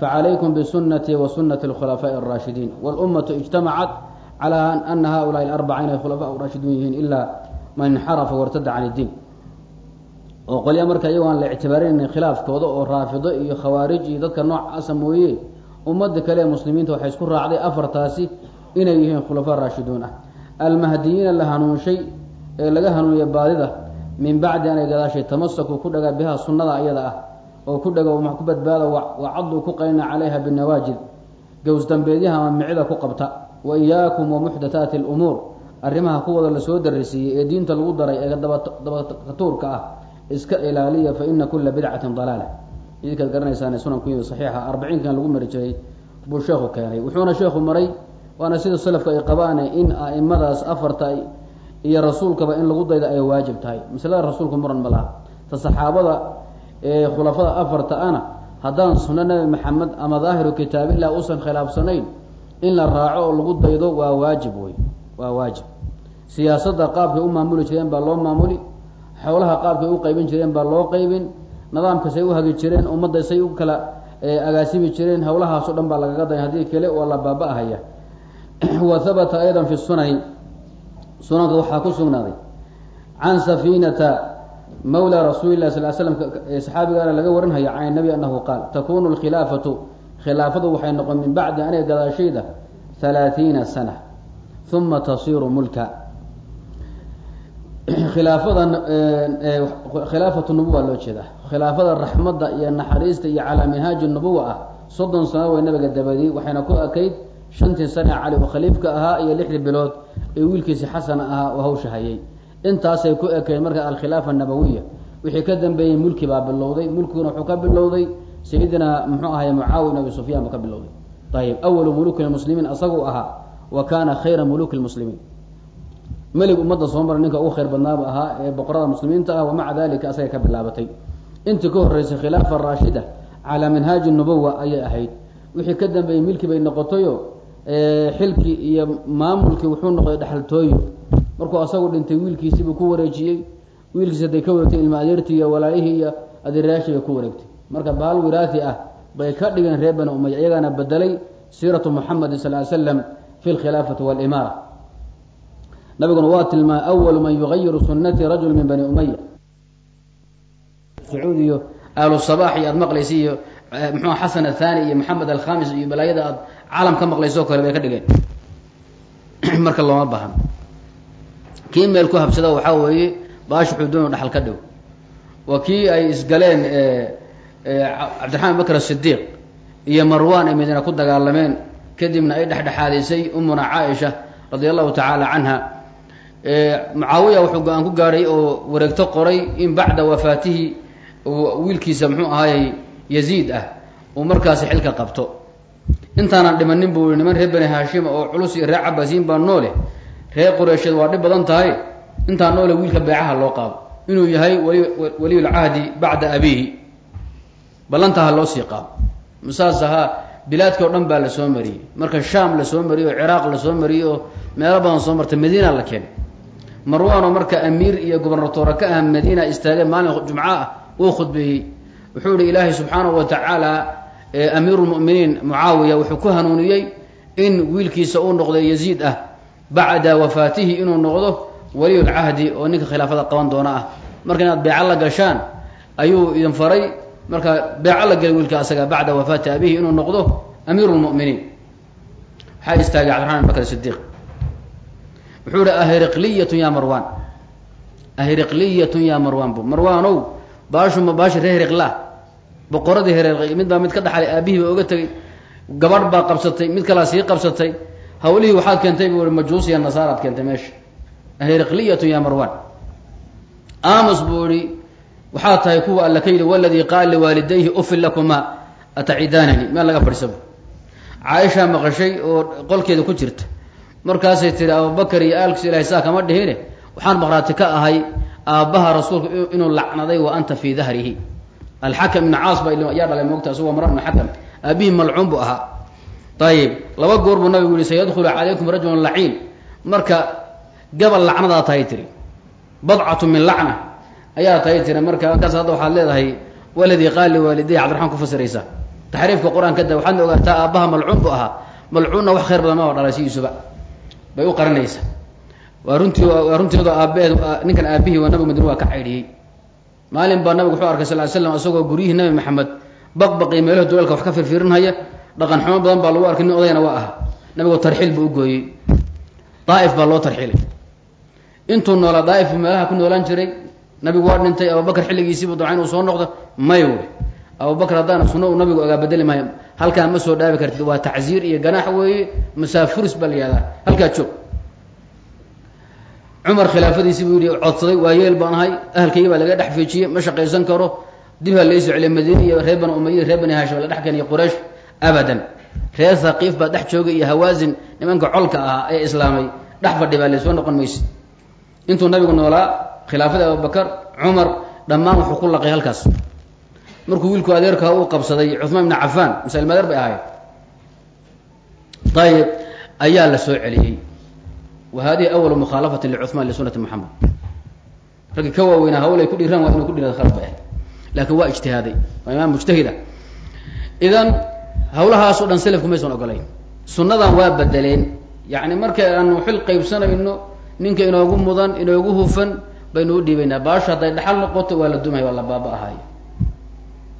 facalaykum bisunatii wa sunati alkhulafaaءi اraashidiin wاlummatu ijtamacat calى ana haulaai arbaca inay khulafaa raashiduun yihiin ilaa man inxarafa wartada can iddiin oo qolya marka iyagoo aan la ictibaarinaynin khilaafkooda oo raafido iyo khawaarij iyo dadka noocaasa mooye ummadda kale ee muslimiinta waxay isku raacday afartaasi inay yihiin khulafaa raashiduun ah almahdiyiina la hanuunshay ee laga hanuuniya baadida min bacdi anay gadaashay tamasakuu ku dhagaa biha sunnada ayada ah oo ku dhago ku badbaada wacaduu ku qayna calayha binawaajid gowsdambeedyaha ama micida ku qabta. Wa iyaakum wa muxdathaati alumuur arrimaha kuwooda la soo darisiiyey ee diinta lagu daray ee dabakatuurka ah iska ilaaliya fa ina kula bidcatin dalaala. Idinkaad garanaysaane sunan ku yimi saxiixa arbaciinkan lagu mari jiray buu sheekhu keenay. Wuxuuna sheekhu maray waana sida salafka ay qabaane in a'imadaas afarta iyo rasuulkaba in lagu dayda ay waajib tahay. Masalada rasuulku muran ma laha ta saxaabada ee khulafada afarta ana haddaan sunno nabi maxamed ama daahiru kitaabillah uusan khilaafsanayn in la raaco oo lagu daydo waa waajib wey waa waajib. Siyaasadda qaabkay u maamuli jireen baa loo maamuli xoolaha qaabkay u qaybin jireen baa loo qaybin nidaamka say u hagi jireen ummadda say u kala agaasimi jireen hawlahaasoo dhan baa lagaga day haddii kale waa la baaba-ahaya. Wa habata aydan fi sunani sunanka waxaa ku sugnaaday. Can safiinata mawla rasuuli lah sal slam saxaabigaana laga warinhaya can nabi anahu qaal takunu lkhilaafatu khilaafadu waxay noqon min bacdi aniga gadaashayda halaathiina sana uma tasiru mulka. Khilaafada khilaafatu nubuwa loo jeedaa. Khilaafada raxmadda iyo naxariista iyo calaa minhaaji nubuwa ah soddon sano way nabiga dabadii waxayna ku ekayd shantii sane cali oo khaliifka ahaa iyo lixdii bilood ee wiilkiisi xasan ahaa oo hawsha hayay intaasay ku ekayd marka alkhilaafa nabawiya. Wixii ka dambeeyey mulki baa bilowday mulkiguna wuxuu ka bilowday sayidina muxuu ahay mucaawi bin abi sufyaan buu ka bilowday. Ayib awalu muluki lmuslimiin asaguu ahaa wa kaana khayra muluki lmuslimiin melig ummadda soo mara ninka ugu khayr badnaabu ahaa ee boqorada muslimiinta ah wamaca dalika asagay ka bilaabatay. Intii ka horeysay khilaafa raashida calaa minhaaji nubuwa ayay ahayd. Wixii ka dambeeyey milki bay noqotayo xilkii iyo maamulkii wuxuu noqday dhexaltooyo markuu asagu dhintay wiilkiisiibuu ku wareejiyey. Wiilkiisi haday ka wareegtay ilma adeertii iyo walaayihii iyo adeerayaashii bay ku wareegtay. Marka bahal wiraathi ah bay ka dhigeen reer bani umaya iyagaana bedelay siiratu muxamedin sal ly slam fi lkhilaafati walimaara nabiguna waa tilmaamay awalu man yugayiru sunatii rajul min bani umaya sacuud iyo ahlu sabax iyo aada maqlaysa iyo mxua xasan athani iyo maxamed alkhamis iyo balaayada aad caalam ka maqlayso kale bay ka dhigeen. Marka looma baahan kii meel ku habsada waxaa weeye baash wuxuu dhaxal ka dhow waa kii ay isgaleen cabdiraxmaan bakr asidiiq iyo marwan ay madiina ku dagaalameen. Kadibna ay dhexdhexaadisay umuna caaisha radia allahu tacaala canha mucaawiya wuxuu go'aan ku gaadhay oo wareegto qoray in bacda wafaatihi wiilkiisa muxuu ahaayey yaziid ah uu markaasi xilka qabto. Intaanan dhimanin buu niman reer bani haashima oo culus iyo reer cabasiin baa noole reer qureysheed waa dhib badan tahay. Intaa noole wiilka beecaha loo qaado. Inuu yahay wali waliyulcahdi bacda abiihi. Ballantaha loo sii qaado. Masaas ahaa bilaadki o dhan baa la soo mariyey. Marka shaam la soo mariyey oo ciraaq la soo oo meelo badan soo martay madiina la keenay. Marwaanoo marka amiir iyo gobernatoore ka ah madiina istaagay maalin jumco ah uu khudbeeyey. Wuxuu ihi ilaahay subxaanahu wa tacaala amiiru lmu'miniin mucaawiya wuxuu ku hanuuniyey in wiilkiisa uu noqdo yaziid ah bacda wafaatihi inuu noqdo waliyulcahdi oo ninka khilaafada qaban doona ah. Marka inaad beeco la gashaan ayuu idin faray. Marka beeco la gelay wiilka asaga bacda wafaati abihi inuu noqdo amiiru lmu'miniin waxaa istaagay cabdiraxmaan bakr sidiiq wuxuu ihi ahiriqliyatun ya marwan ahiriqliyatun ya marwan bu marwaanow baashuma baashi ree hiriqlaa boqoradii hiriq mid baa mid ka dhaxlay aabihii baa oga tegay gabadh baa qabsatay mid kalaa sii qabsatay hawlihii waxaad keentay buu i majuus iyo nasaaraad keentay meesha ahiriqliyatun ya marwan aamus buu ihi waxaa tahay kuwa alla ka yidhi waladii qaala liwaalidayhi ufin lakuma atacidaanani meel laga fadhiisabo caaishaa maqashay oo qolkeeda ku jirta. Markaasay tiri abubakar iyo aalkiis ilahay saa kama dhihine? Waxaan maqraati ka ahay aabbaha rasuulka inuu lacnaday wa anta fii dahrihi. Alxakam ibn caas baa yaa dhalay moogta asagoo mara xakam. Aabihii malcuun buu ahaa ayib laba goor buu nabigu yihi sayadkhulu calaykum rajulun laciin. Marka gabal lacnadaa tahay tiri. Badcatu min lacna. Ayaa tahay tiri. Marka markaas hadda waxaad leedahay waladii qaal liwaaliday cabdiraxmaan ku fasiraysa. Taxriifka qur'aanka da waxaadna ogaataa aabbaha malcuun buu ahaa. Malcuunna wax khayr badan maba dhalay sidiisuba bay u qaranaysa. Waa runtii waa runteedu ninkan aabihii waa nabigu madine waa ka caydhiyey. Maalin baa nabigu wuxuu arkay sal ly slam isagoo guryihii nabi maxamed baqbaqii meelaha dulalka wax ka firfiirinhaya dhaqan xumo badan baa lagu arkay nin odayna waa aha. Nabigu tarxiil buu u gooyey. Daaif baa loo tarxiilay. Intuu noolaa daaif meelaha ku noolaan jiray nabigu waa dhintay abubakar xilligiisiibu dabca inuu soo noqdo may wy abubakar haddaana sunno uu nabigu ogaa bedeli maayo. Halkaan ma soo dhaabi kartid waa tacziir iyo ganaax weeye masaafuris baa la halkaa joog cumar khilaafadiisii buu yihi codsaday waa yeel baan ahay ahalkayga baa laga dhex fiijiyey ma shaqaysan karo dib ha laysoo celiya madiine iyo reer bani umaya reer bani haashim la dhex keenay quraysh abadan. Reer thaqiif baa dhex joogay iyo hawaasin nimanka colka ahaa ee islaamay dhex fadhi baa laysoo noqon mayse intuu nabigu noolaa khilaafadii abubakar cumar dhammaan wuxuu ku laqay halkaas. Markuu wiilku adeerkaa uu qabsaday cuhmaan ibni cafaan masail madeer bay ahayd ayib ayaa la soo celiyey. Wa hadihi awalu mukhaalafatin licuhmaan lisunati moxamed raggii ka waaweynaa hawlay ku dhiiraan waa inuu ku dhirada khalad bay ahayd. Laakiin waa ijtihaaday waa imaam mujtahid ah idan hawlahaasoo dhan selafku maysan ogolayn. Sunnadan waa bedeleen yacni marka aanu xil qaybsanayno ninka inoogu mudan inoogu hufan baynu u dhiibaynaa. Baasha hadday dhaxal noqoto waa la dumaya waa la baaba-ahayo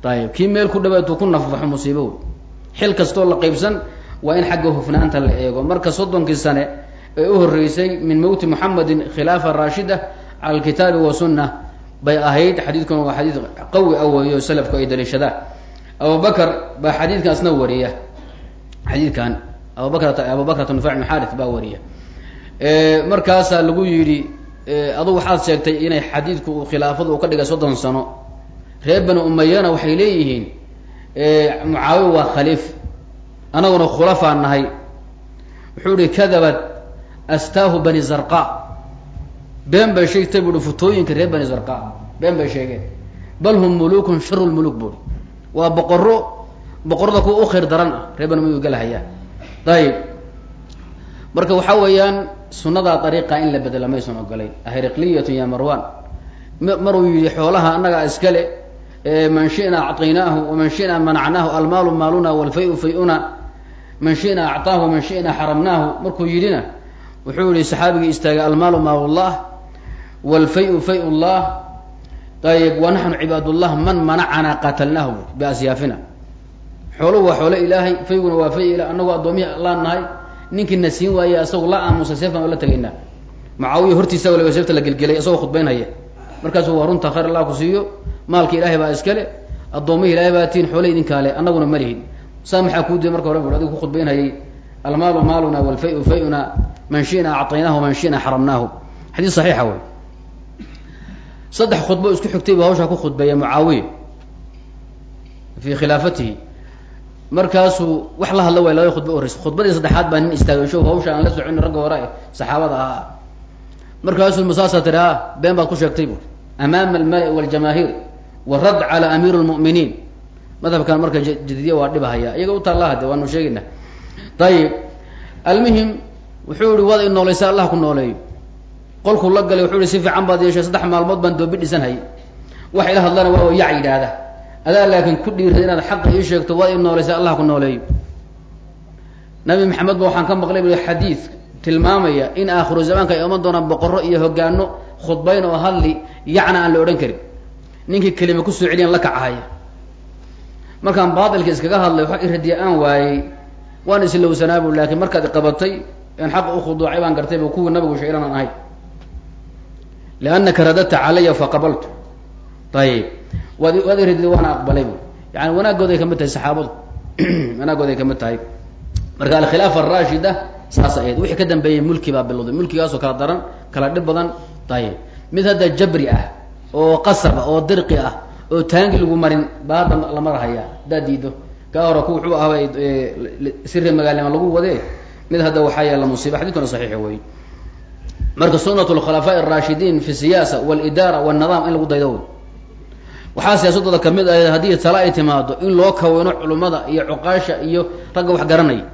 ayib kii meel ku dhawaatuu ku nafbaxo musiibo wey xil kastoo la qaybsan waa in xagga hufnaanta la eego. Marka soddonkii sane ee u horreysay min mowti muxamedin khilaafa raashida cala alkitaabi wa sunna bay ahayd xadiidkuna waa xadiid qawi a weeyo salafku ay daliishadaan abubakar baa xadiidkan isna wariya. Xadiidkan abubakrat abubakrata nufac ibn xarit baa wariya. Markaasaa lagu yidhi adu waxaad sheegtay inay xadiidku khilaafadu uu ka dhigay soddon sano. Reer bani umayana waxay leeyihiin mucaawiya waa khaliif anaguna khulafaa nahay. Wuxuu ihi kadabat astaahu bani zarqa. Been bay sheegtay buuhi futooyinka reer bani zarqa. Been bay sheegeen. Bal hum mulukun sharu lmuluk buuhi waa boqoro boqorada kuwa u khayr daran ah reer bani umayuu galahayaa. Ayib marka waxaa weeyaan sunnadaa dariiqa in la bedela maysan ogolayn ahriqliyatun ya marwan. Maruu yihi xoolaha annagaa iskale man shina acطaynaahu waman shina manacnaahu almaalu maaluna walfayu fayuna man shina acطaahu waman shina xaramnaahu markuu yidhina wuxuu yihi saxaabigii istaagay almaalu maalullah walfayu fay llah ayib wa naxnu cibaad llah man manacanaa qatalnaahu biasyaafina xooluhu waa xoolo ilaahay fayguna waa fay ilah annagu addoomihi allaan nahay ninkii na siin waaye isagu la aamusay seeftaan oo la tegaynaa mucaawiya hortiisa waliba seefta la gelgelay isagoo khudbaynhaya markaasu waa runta khayr allah ku siiyo maalka ilaahay baa iskale addoomihi ilaahay baa tiin xoole idinkaale annaguna ma lihin saa maxaa kuu diya marka hore bu adigu ku khudbaynhayay almaalu maaluna walfayu fayuna man shina acطaynaahu man shina xaramnaahu xadiis saxiixa wey saddex khudbo isku xigtay bu hawshaa ku khudbeeya mucaawiya fii khilaafatihi. Markaasuu wax la hadla waay labada khudba horeysa khudbadii saddexaad baa nin istaagay show hawsha aan la soconin ragga hore e saxaabada ahaa. Markaasuu masaasaa tiri a been baad ku sheegtay bu amaama almala waljamaahiir warad cala amiir lmu'miniin madhabkan marka jadidiya waa dhibahaya iyaga u taallaa hade waanu sheegayna ayib almuhim wuxuu yihi waad i noolaysa allah ku nooleeyo qolkuu la galay wuxuu yihi si fiican baad yeeshay saddex maalmood baan doobi dhisanhay wax ila hadlana waa yac yidhaahda adaa laakiin ku dhiirtay inaad xaqa ii sheegto waad i noolaysa allah ku nooleeyo. Nabi maxamed ba waxaan ka maqlay bu xadiid tilmaamaya in aakhiru zamaanka ay iman doonaan boqorro iyo hogaano khudbayn oo hadli yacna aan la odhan karin. Ninkii kelima ku soo celiyan la kacahaya markaan baatilka iskaga hadlay wax iradiya aan waayey waan islowsanaabu laakiin markaad iqabatay in xaq ukhuduucay baan gartay bu kuwii nabigu sheegay inaan ahay liannaka radadta calaya faqabaltu ayib waad waad iradida waana aqbalay yani wanaagooday ka mid tahay saxaabadu wanaagooday ka mid tahay marka alkhilaafa araashida saas ahayd wixii ka dambeeyey mulki baa bilowday mulkigaasoo kala daran kala dhib badan ayib mid hadda jabri ah oo qasab ah oo dirqi ah oo taangi lagu marin baa hadda la marhayaa haddaad diido kaa hore ku wuxuu ahbay siri magaalnima lagu wade mid hadda waxaa yeela musiiba xadiidkuna saxiix wey marka sunat lkhulafaa araashidiin fi siyaasa walidaara wanidaam in lagu daydo. Waxaa siyaasadooda ka mid ahayd haddii tala ay timaado in loo kawino culummada iyo cuqaasha iyo ragga wax garanaya.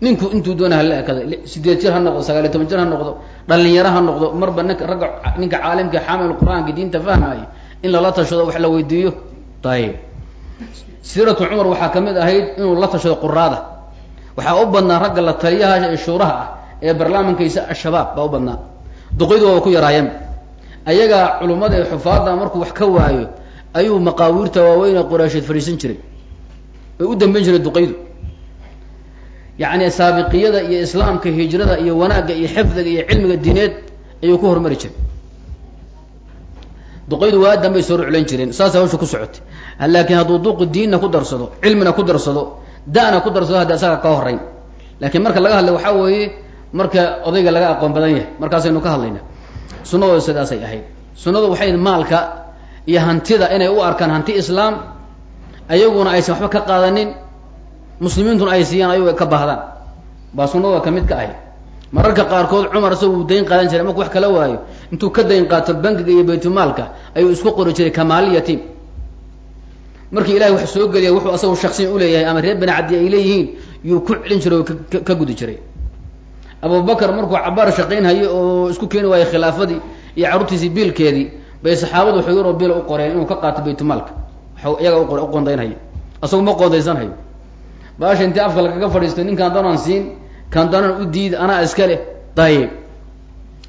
Ninku intuu doona hala ekada sideed jir ha noqdo sagaaliy toban jir ha noqdo dhalinyaro ha noqdo marba nink ragga ninka caalimka xaamil qur'aanka diinta fahmaya in lala tashado wax la weydiiyo. Ayib siiratu cumar waxaa ka mid ahayd inuu la tashado quraada. Waxaa u badnaa ragga la taliyaha ee shuuraha ah ee barlaamankaysa ashabaab baa u badnaa. Duqeydu waa ku yaraayeen. Ayagaa culummada ee xufaadda markuu wax ka waayo ayuu maqaawiirta waaweyne quraysheed fadhiisan jiray. Way u dambeyn jiray duqeydu yacni saabiqiyada iyo islaamka hijrada iyo wanaagga iyo xifdiga iyo cilmiga diineed ayuu ku horumari jiray. Duqeydu waa dambay soo ruclayn jireen. Saasa hawsha ku socotay. Laakiin hadduu duqi diinna ku darsado cilmina ku darsado da-na ku darsado haddi asaga ka horeyn laakiin marka laga hadlay waxaa weeye marka odayga laga aqoon badan yahay. Markaasaynu ka hadlayna sunnadooda sidaasay ahayd. Sunnadu waxay maalka iyo hantida inay u arkaan hanti islaam ayaguna aysan waxba ka qaadanin muslimiintuna ay siiyaan ayagu ka baahdaan baa sunnadooda ka mid ka ahayd. Mararka qaarkood cumar isagu uu dayn qaadan jiray marku wax kala waayo intuu ka dayn qaato bankiga iyo baytulmaalka ayuu isku qori jiray kamaali yatiim markii ilahay wax soo geliya wuxuu asagu shaksiyan uleeyahay ama reer bani cabdi ay leeyihiin yuu ku celin jiray oo ka gudi jiray abubakar markuu cabaar shaqaynhayo oo isku keeni waayay khilaafadii iyo carruurtiisii biilkeedii bay saxaabadu xuyuuroo biil u qoreen inuu ka qaato baytulmaalka iyaga u qondaynhayo asagu ma qoondaysanhayo baasha intii afka lagaga fadhiisto ninkaan doonaan siin kaan doonaan u diid anaa iska leh. Dayib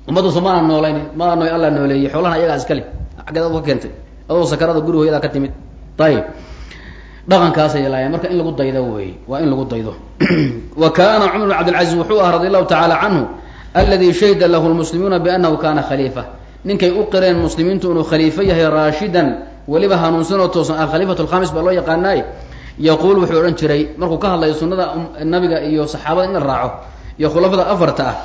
ummadduusa maana noolayn maana noo alla nooleeyey xoolahan ayagaa iska leh. Xaggeed ad ka keentay. Adoo sakarada guri hooyadaa ka timid. Ayib dhaqankaasay laayeen marka in lagu daydo wey waa in lagu daydo. Wa kana cumar bn cabdilcaziz wuxuu ah radi allahu tacaala canhu aladi shahida lahu lmuslimuuna bianahu kana khaliifa. Ninkay u qireen muslimiintu inuu khaliifo yahay raashidan weliba hanuunsanoo toosan alkhaliifatu alkhamis baa loo yaqaanaay yaquul wuxuu odhan jiray markuu ka hadlayo sunada nabiga iyo saxaabada in la raaco iyo khulafada afarta ah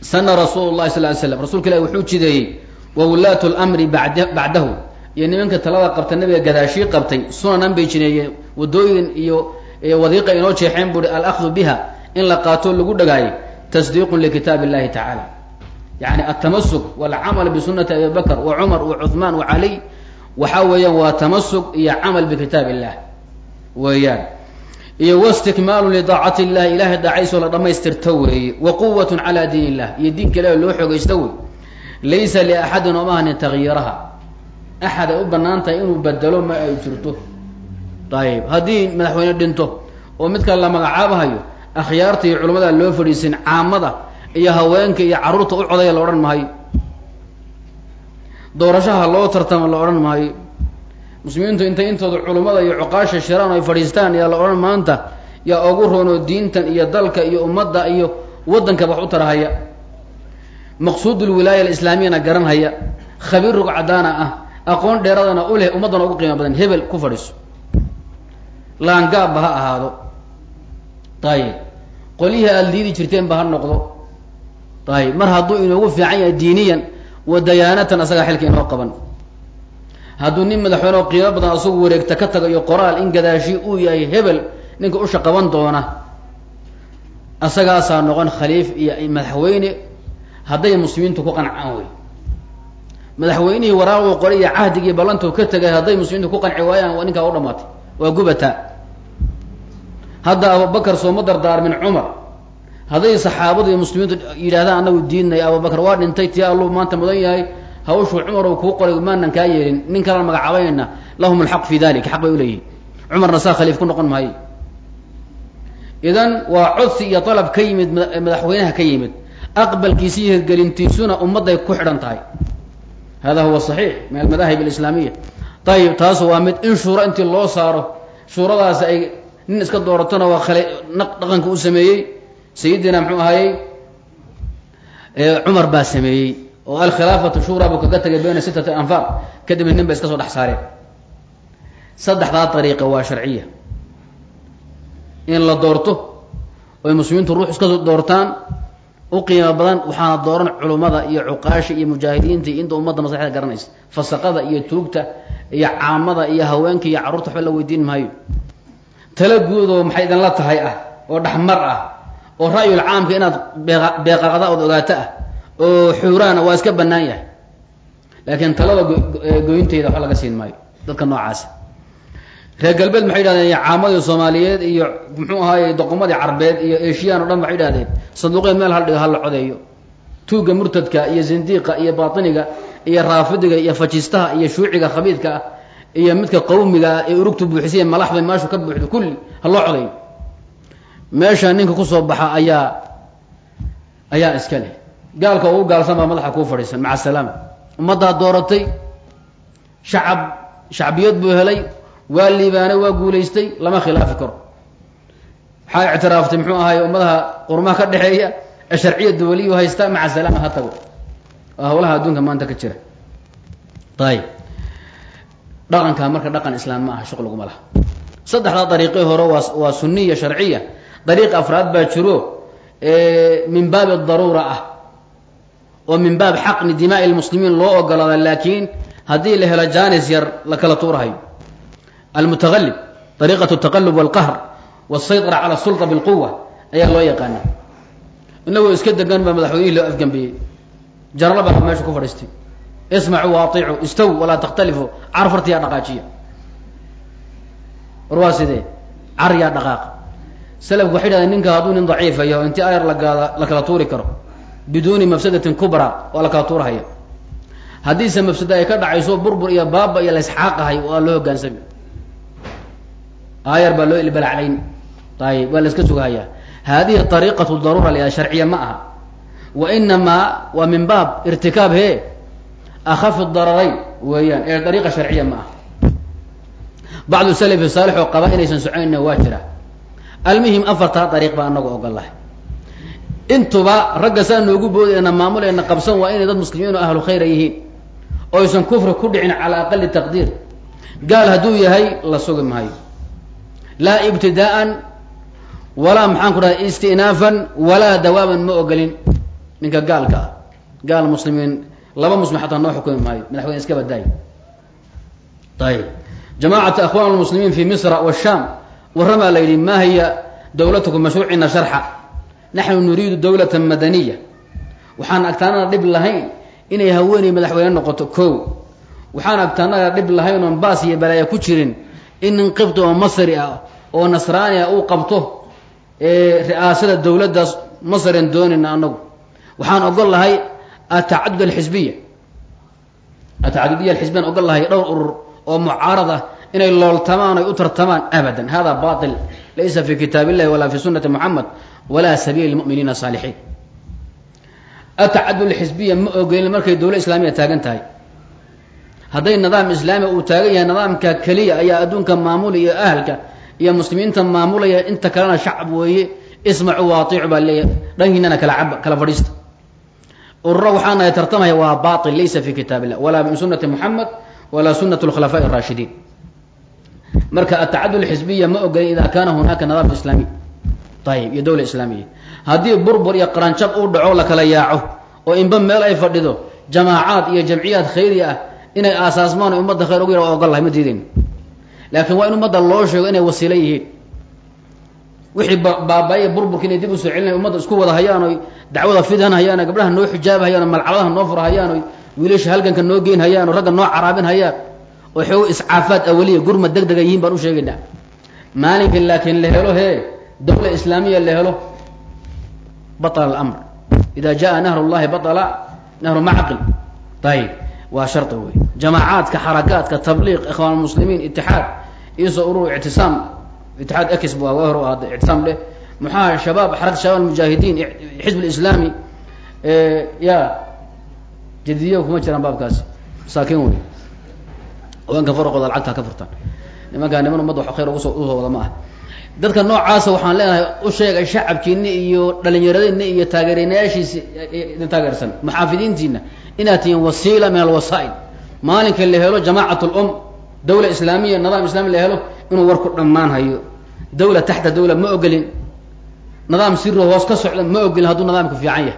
sana rasuulu llahi sal ly slam rasulka ilahi wuxuu jideeyey wa wulaatu lmri bacdahu iyo nimanka talada qabta nabiga gadaashii qabtay sunanan bay jineeyeen wadooyin iyo wadiiqa inoo jeexeen buui alahdu biha in la qaato lagu dhagaayo tasdiiqun likitaab illahi tacaala yani atamasuk walcamal bisunati abi bakr wa cumar wa cuhmaan wa caliy waxa weeyaan waa tamasuk iyo camal bikitaab illah weeyaan. Iyo wastikmaalu lidaacati illahi ilahay daacadiisoo la dhamaystirto weeye. Wa quwatun calaa diin illah iyo diinka ilahi loo xoogaysto wey laysa liaxadin ooma ahnin tagyiraha axad ay u bannaan tahay inuu bedelo ma ay jirto. Ayib haddii madaxweyne dhinto oo mid kale la magacaabahayo akhyaarta iyo culamada loo fadhiisin caamada iyo haweenka iyo carruurta u codaya la odhan maayo doorashaha loo tartamo la odhan maayo muslimiintu intay intooda culummada iyo cuqaasha shiraan ay fadhiistaan ayaa la odhan maanta yaa ugu roonoo diintan iyo dalka iyo ummadda iyo waddanka wax u tarahaya maqsuudulwilaaya alislaamiyana garanhaya khabiir rug cadaana ah aqoon dheeradana u leh ummaddana ugu qiimo badan hebel ku fadhiiso. Laangaabba ha ahaado. Ayib qolyihii aada liidi jirteen ba ha noqdo. Ayib mar hadduu inoogu fiican yahay diiniyan wa dayaanatan asagaa xilka inoo qaban. Hadduu nin madaxweyne oo qiimo badan asagu wareegta ka tago iyo qoraal in gadaashi uu yahay hebel ninka usha qaban doona. Asagaasaa noqon khaliif iyo madaxweyne. Hadday muslimiintu ku qancaan wey madaxweynihii waraaquu qoray iyo cahdigii ballantuu ka tegay hadday muslimiintu ku qanci waayaan waa ninkaa u dhamaatay waa gubataa. Hadda abubakar sooma dardaarmin cumar. Hadday saxaabadu iyo muslimiintu yidhahdaan anagu diidnay abubakar waa dhintay tii alluu maanta mudan yahay. Hawshuu cumar uu kuu qoray maanan kaa yeelin. Nin kalaan magacaabaynayna lahum alxaq fi dalik xaq bay uleeyihin cumarna saa khaliif ku noqon maayo. Idan waa codsi iyo dalab ka yimid madaxweynaha ka yimid. Aqbalkiisi iyo hirgelintiisuna ummadday ku xidhan tahay hada huwa saxiix min almadaahib alislaamiya. Ayib taas waa mid in shuuro intii loo saaro shuuradaasi ay nin iska dooratona waa khale dhaqanka u sameeyey sayidina muxuu ahayey cumar baa sameeyey oo alkhilaafatu shura buu kaga tagay bayna sittati anfaar kadibna nin ba iska soo dhex saareen. Saddexdaa dariiqa waa sharciya. In la doorto oy muslimiintu ruux iska doortaan u qiimo badan waxaana dooran culummada iyo cuqaasha iyo mujaahidiinta iyo inta ummadda maslaxda garanaysa. Fasaqada iyo tuugta iyo caamada iyo haweenka iyo carruurta waxba la weydiin maayo. Tala guudoo maxay idinla tahay ah oo dhexmar ah oo ra'yul caamka inaad beeqaqada ood ogaato ah oo xuuraana waa iska bannaan yahay. Laakiin talada goynteyda waxba laga siin maayo dadka noocaasa reer galbeed maxay yidhahdeen? Caamadii soomaaliyeed iyo muxuu ahaaye doqomadii carbeed iyo eshiyan o dhan waxay yidhahdeen? Sanduuqya meel hal dhigo hala codeeyo tuugga murtadka iyo zindiiqa iyo baatiniga iyo raafidiga iyo fajistaha iyo shuuciga khabiidka ah iyo midka qawmiga ah ee urugtu buuxisiya malaxda meeshu ka buuxdo kulli ha loo codeeyo. Meesha ninka ku soo baxa ayaa ayaa iska leh. Gaalka ugu gaalsan baa madaxa kuu fadhiisan maca asalaama ummaddaa dooratay shacab shacbiyad buu helay waa liibaanay waa guulaystay lama khilaafi karo. Waxaa ictiraaftay muxuu ahaay ummadaha qurmaha ka dhexeeya ee sharciya duwaliyu haysta maca salaama ha tago. Waa hawlaha adduunka maanta ka jira. Ayib dhaqankaa marka dhaqan islaam ma aha shuqliguma laha. Saddexdaa dariiqii hore waa waa suniya sharciya. Dariiq afraad baa jiro min baabi daruura ah oo min baab xaqni dimaa'i lmuslimiin loo ogolaada laakiin haddii la helo janis yar la kala tuurahayo almutaqalib ariiqatu taqalub walqahr wasaytara cala sulta bilquwa ayaa loo yaqaana inagoo iska degan baa madaxweynihii loo afgambiyey jaralo baa meesha ku fadhiistay ismacu waaicu istaw walaa takhtalifu car fartiyaa dhaqaajiya war waa sidee car yaa dhaqaaq salafku waxay dhahdeen ninka hadduu nin daciifa yaho inti ayr lagaada la kala tuuri karo biduuni mafsadatin kubra oo la kala tuurhaya haddiise mafsado ay ka dhacayso burbur iyo baaba iyo laysxaaqahay oo loo hogaansami aayar baa loo ilbalaclayn ayib waa la iska sugahayaa hadihi ariiqatu daruura la sharciya ma aha. Wa inamaa waa min baab irtikaab he akafi dararayn weeyaan ee ariiqa sharciya ma aha. Bacdu salafi saalix oo qaba inaysan soconayna waa jira. Almuhim afartaa ariiq baa anagu ogol lahay. Intuba ragga saa noogu boodayna maamulayna qabsan waa inay dad muslimiin oo ahlu khayra yihiin. Oo aysan kufri ku dhicin cala aqali taqdiir. Gaal hadduu yahay la sugi maayo laa ibtidaa'an walaa maxaan ku dhahay istinaafan walaa dawaaman ma ogolin ninka gaalka ah gaal muslimiin laba muslim xataa noo xukumi maayo madaxweyne iska badaay ayib jamacat akhwan lmuslimiin fi misra washam warramaa la yidhi ma hiya dawlatukum mashruucina sharxa naxnu nuriidu dawlata madaniya waxaan agtaanada dhib lahayn inay haweeney madaxweyne noqoto ko waxaan agtaanada dhib lahayn oon baas iyo balaaya ku jirin in nin qibti oo masri ah oo nasraani ah uu qabto ri'aasada dawladdaas masren doonayna anagu waxaan ogol lahay atacadud alxisbiya. Atacadudiya alxisbiyaan ogol lahay dhowr urur oo mucaarad ah inay looltamaan oy u tartamaan abadan. Hada bail laysa fi kitaab illahi walaa fi sunati moxamed walaa sabiili lmuminiina saalixiin. Atacadud alxisbiya ma ogolin markay dawla islaamiya taagan tahay hadday nidaam islaami uu taagan yahay nidaamka keliya ayaa adduunka maamuli iyo ahalka iyo muslimiinta maamulaya. Inta kalena shacab weeye ismacu waatiicu baa leeyahy dhankiinana kala caba kala fadhiista. Ururo waxaa nahay tartamaya waa bail laysa fi kitaab illah walaa min sunati moxamed walaa sunat lkhulafaa اraashidiin marka atacadul xisbiya ma ogolin ida kana hunaaka nidaam islaamiy ayib iyo dawla islaamiya. Haddii burbur iyo qaranjab uu dhaco la kala yaaco. Oo inba meel ay fadhido jamaacaad iyo jamciyaad khayri ah inay aasaasmaan o ummadda khayr ugu yar ogol lahay ma diidayno laakiin waa in ummadda loo sheego inay wasiilo yihiin wixii baaba-ya burburka inay dib usoo celinaya ummadda isku wada hayaan oy dacwada fidan hayaan o gabdhaha noo xijaaba hayaan o malcabadaha noo fura hayaan oy wiilasha halganka noo geyn hayaan oo ragga noo caraabin hayaan oo xoogo iscaafaad awaliya gurma deg dega yihiin baan u sheegaynaa maalinka laakiin la helo hee dawla islaamiya la helo baطla اlamr ida jaءa nahr اllahi baطla nahru macqil ayib waa shardi wey jamaacaadka xarakaadka tabliiq ikhwaan muslimiin itixaad isoo urur ictisaam. Itixaad ex bu hor ahada ictisaam leh. Muxaa shabaab xarakta shabaab mujaahidiin xizb اlislaami ya jadidiya kuma jiraan baabkaasi masaakiin wey haweenka farqooda lacagta ka furtaan. Nimankaa niman umadda wa khayr uguso u soo wada ma dadka noocaasa waxaan leenahay u sheegay shacabkiina iyo dhalinyaradina iyo taageeranayaashiisi idin taageersan inaad tihiin wasiila min alwasaa'il. Maalinka la helo jamaacat lum dawla islaamiya nidaam islami la helo inuu warku dhammaan hayo dawla taxta dawla ma ogolin. Nidaam siro hoos ka socda ma ogolin hadduu nidaamku fiican yahay.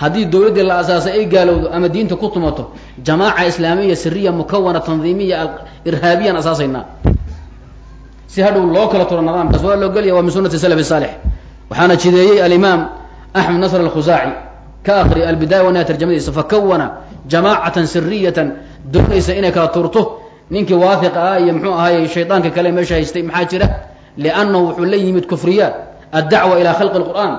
Haddii dawladdii la asaasay ay gaalowdo ama diinta ku tumato jamaaca islaamiya siriya mukawana tandiimiya irhaabiyaan asaasaynaa. Si hadhow loo kala turo nidaamkaas waa la ogolya waa min sunati salaf saalix. Waxaana jideeyey alimaam axmed nasr alkhusaaci ka akri albidaaya wanaya tarjamadiisa fakawana jamaacatan siriyatan doonaysa inay kala turto ninkii waahiqa ah iyo muxuu ahaay shaydaanka kale meesha haystay maxaa jira? Liannahu wuxuu la yimid kufriyaat addacwa ilaa khalqi lqur'aan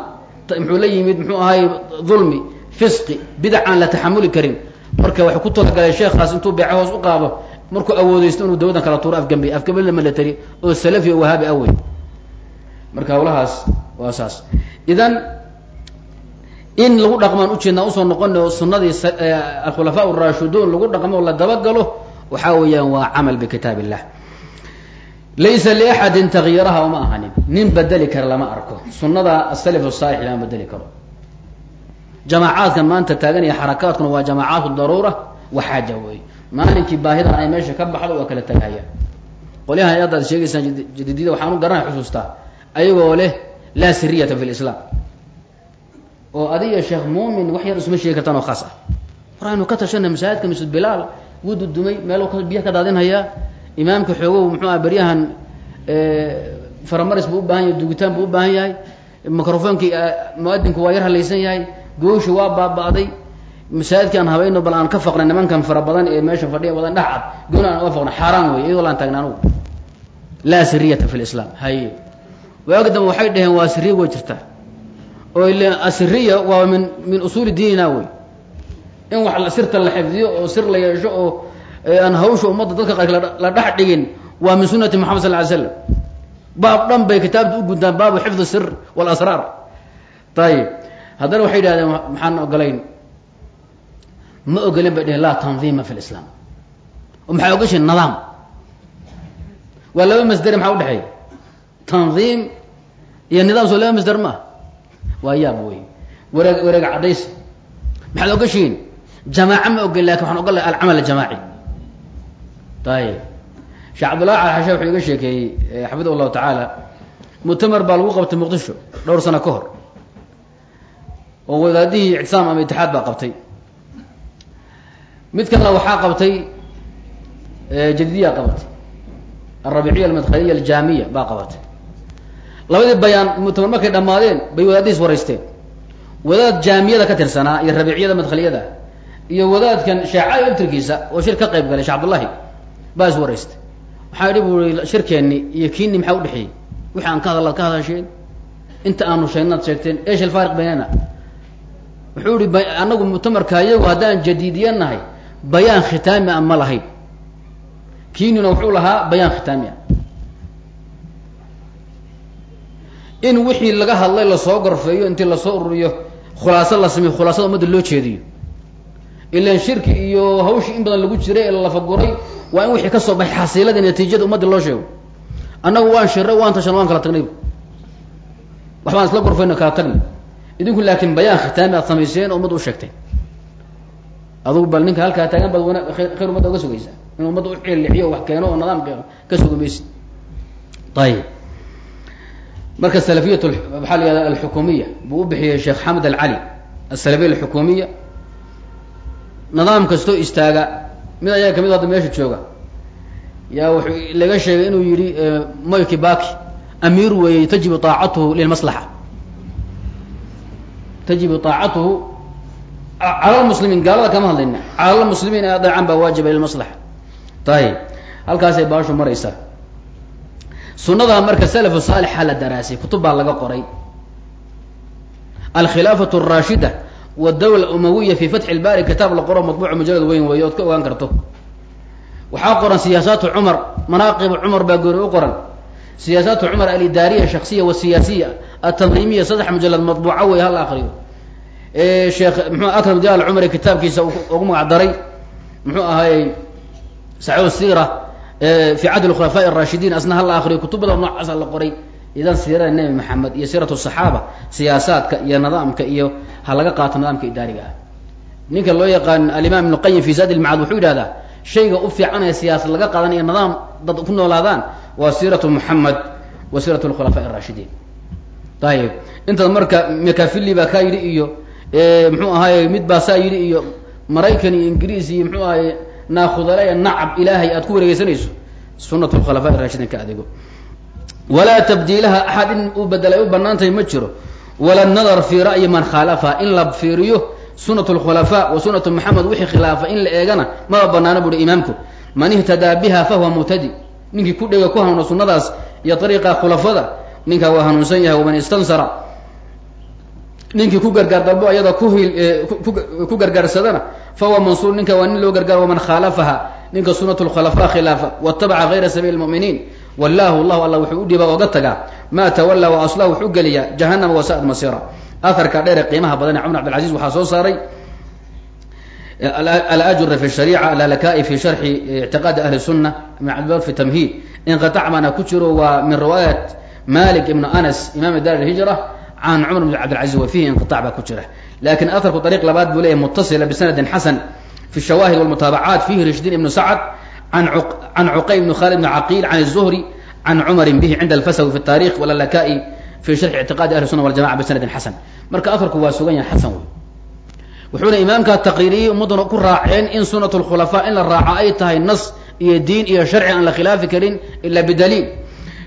muxuu la yimid muxuu ahaay dulmi fisqi bidac aan la taxamuli karin. Marka waxay ku talagalay sheekhaas intuu beece hoos u qaado markuu awoodeysto inuu dawladan kala tuuro afgambi afgambina milatary oo salafi o wahaabi awey marka hawlahaas waa saas. Idan in lagu dhaqmaan ujeednaa u soo noqona oo sunadii alkhulafaa raashiduun lagu dhaqmo la dabagalo waxaa weeyaan waa camal bikitaab illah laysa liaxadin tagyiraha uma ahanin nin bedeli kara lama arko. Sunada asalaf saalix lama bedeli karo. Jamaacaadkan maanta taagan iyo xarakaadkuna waa jamaacaatu daruura wa xaaja wey maalinkii baahidan ay meesha ka baxdo waa kala tagahayaan qolyahan haddaad sheegaysaan jadidiyada waxaan u xusuustaa ayagoo leh laa siriyata fi lislaam oo adiga sheekh muumin wax yar isma sheegi kartaan oo khaas ah. War aynu ka tashana masaajidka masjid bilaal wuu dudumay meel biya ka daadinhayaa imaamka xoogow muxuu ah beryahan faramaris buu u baahan yahay dugitaan buu u baahan yahay microfonkii muadinku waa yar halaysan yahay goosha waa baaba'day masaajidki aan habayno bal aan ka faqnay nimankan fara badan ee meesha fadhiya wadan dhex cad gooni aan uga faqna xaaraan wey iyadoo laan taagna laa siriyata fi lislaam haye. Waagi waxay dhaheen waa siriya way jirtaa oo asiriya waa min min usuuli diinina wey. In wax sirta la xifdiyo oo sir la yeesho oo aan hawsha ummadda dadka qaark la dhex dhigin waa min sunati moxamed sal ly slam baab dhan bay kitaabta u guntaan baabu xifd sir walasraar ayib haddana waxay yidhahdeen maxaan ogolayn? Ma ogolin bay dheheen laa tandiima fi lislaam oo maxaa nidaam waa laba masdere maxaa udhexeeya tandiim iyo nidaam soo laba masder ma waa yaab wey wareeg wareega caddays. Maxaad ogashiin jamaaca ma ogolin laakiin waxaan ogol lahay alcamal jamaaci ayib sheekh cabdullahi xashe wuxuu iga sheekeeyey xafidah allahu tacaala muctamar baa lagu qabtay muqdisho dhowr sano ka hor. Oo wadaadihii ictisaam ama itixaad baa qabtay. Mid kalena waxaa qabtay jadidiya qabatay alrabiciya almadkhaliya aljaamiya baa qabatay labadii bayaan muctamar markay dhammaadeen bay wadaadihiis waraysteen. Wadaad jaamiyada ka tirsanaa iyo rabiciyada madkhaliyada iyo wadaadkan sheecay abtirkiisa oo shir ka qayb galay shee cabdullahi baa is waraystay. Waxaa idhi bu i shirkeenni iyo kiini maxaa udhexeeyey wixi aan ka hadal ka hadasheen inta aanu sheegnaad sheegteen esh alfaariq baynana wuxuu ihi anagu muctamarka iyagu haddaan jadiidiya nahay bayaan khitaami a ma lahayn. Kiinina wuxuu lahaa bayaan khitaami ah in wixii laga hadlay la soo gorfeeyo intii la soo ururiyo khulaaso la sameyo khulaasada ummadda loo jeediyo. Ilan shirki iyo hawshii in badan lagu jiray ee lafaguray waa in wixii ka soo baxay xasiilada natiijada ummadda loo sheego. Annagu waan shiray waan tashan waan kala tagnay. Waxbaan isla gorfayno kala tagnay. Idinku laakiin bayaan khitaami aad samayseen oo ummadda u sheegteen adugu bal ninka halkaa taagan baad wana khayr umadda uga sugaysaa in ummadda u xilixiyo wax keeno oo nidaam ka sugi ayib marka salafiyat waxaa la yihahda alxukumiya? Buu u bixiyey sheekh xamed alcali asalafiya alxukumiya. Nidaam kastoo istaaga mid ayaa ka mid hadda meesha jooga. Yaa wuxuu laga sheegay inuu yihi moy kibaki amiir weeyey tajibu aacatuhu lilmaslaxa. Tajibu aacatuhu cala lmuslimiin gaalada kama hadlayna. Cala lmuslimiin ee adeecan baa waajiba lilmaslaxa. Ayib halkaasay baashu maraysaa sunada marka salafu saalixa la daraasay kutub baa laga qoray. Alkhilaafat araashida wadawla umawiya fi fatxi lbari kitaab la qoro matbuuc majalad weyn weeye ood ka ogaan karto. Waxaa qoran siyaasaatu cumar manaaqibu cumar baa goori u qoran. Siyaasaatu cumar alidaariya shaksiya wasiyaasiya atandiimiya saddex mujalad matbuuca wey hal akriyo sheekh mxu akram jalal cumari kitaabkiisa ugu magac daray muxuu ahaayey saxo sira fi cadl khulafaa arashidiin asna hala akriyo kutubada noocaasa la qoray. Idan siirada nebi maxamed iyo siirat saxaaba siyaasaadka iyo nidaamka iyo ha laga qaato nidaamka idaariga ah. Ninka loo yaqaan alimaam ibnu qayim fi zaad ilmacad wuxuu yidhahdaa shayga u fiicanaya siyaasad laga qaadanaya nidaam dad ku noolaadaan waa siiratu muxamed wa siirat lkhulafaa arashidiin ayib intaad marka makafili baa kaa yidhi iyo mxuu ahaay mid baa saa yidhi iyo maraykan iyo ingiriis iyo mxuu ahaye naakudale nacab ilaahay aad ku wareegeysanayso. Sunat lkhulafa rashidiin ka adeego walaa tabdiilaha axad in uu bedelay u banaantahay ma jiro. Wala nadar fi ra'yi man khaalafa. In la fiiriyo sunat lkhulafa wa sunatu maxamed wixii khilaafa in la eegana maba banaano buuhi imaamku. Man ihtadaa biha fahuwa muhtadi. Ninkii ku dhega ku hanuuno sunadaas iyo ariiqa khulafada ninkaa waa hanuunsan yahay waman istansara ninkii ku gargaar dalbo ayada kuhil ku gargaarsadana fahuwa mansuur ninka waa nin loo gargaar waman khaalafaha ninka sunat lkhulafa khilaafa watabaca gayra sabiili muminiin wallahu llahu alla wuxuu u dhiiba oga tagaa maa tawalla wa aslah wuxuu geliyaa jahanama wasaad masira aharka dheere qiimaha badan ee cumar abdilcaziz waxaa soo saaray alajura fi shariica alalakaai fi sharxi ictiqaadi ahli sunna ibn fi tamhiid. Inqitac baana ku jiro waa min riwaayat malik ibnu anas imaam dar hijra can cumar bn cabdilcaziz wa fiihi inqiaac baa ku jira laakiin aharku ariiq labaad buu leeyahy mutasila bisanadin xasan fi shawaahid walmutaabacaat fiihi rishdiin ibnu sacad can cuqay bn khalid bn caqiil can الzuhri can cumarin bihi cinda alfasawi fi taarikh walalaka-i fi sharxi ictiqaadi ahli suna waljamaca bisanadin xasan marka aharku waa sugan yahay xasan wuxuuna imaamkaa taqriiriyey ummadduna ku raaceen in sunat lkhulafaa in la raaca ay tahay nas iyo diin iyo sharci aan la khilaafi karin ila bidaliil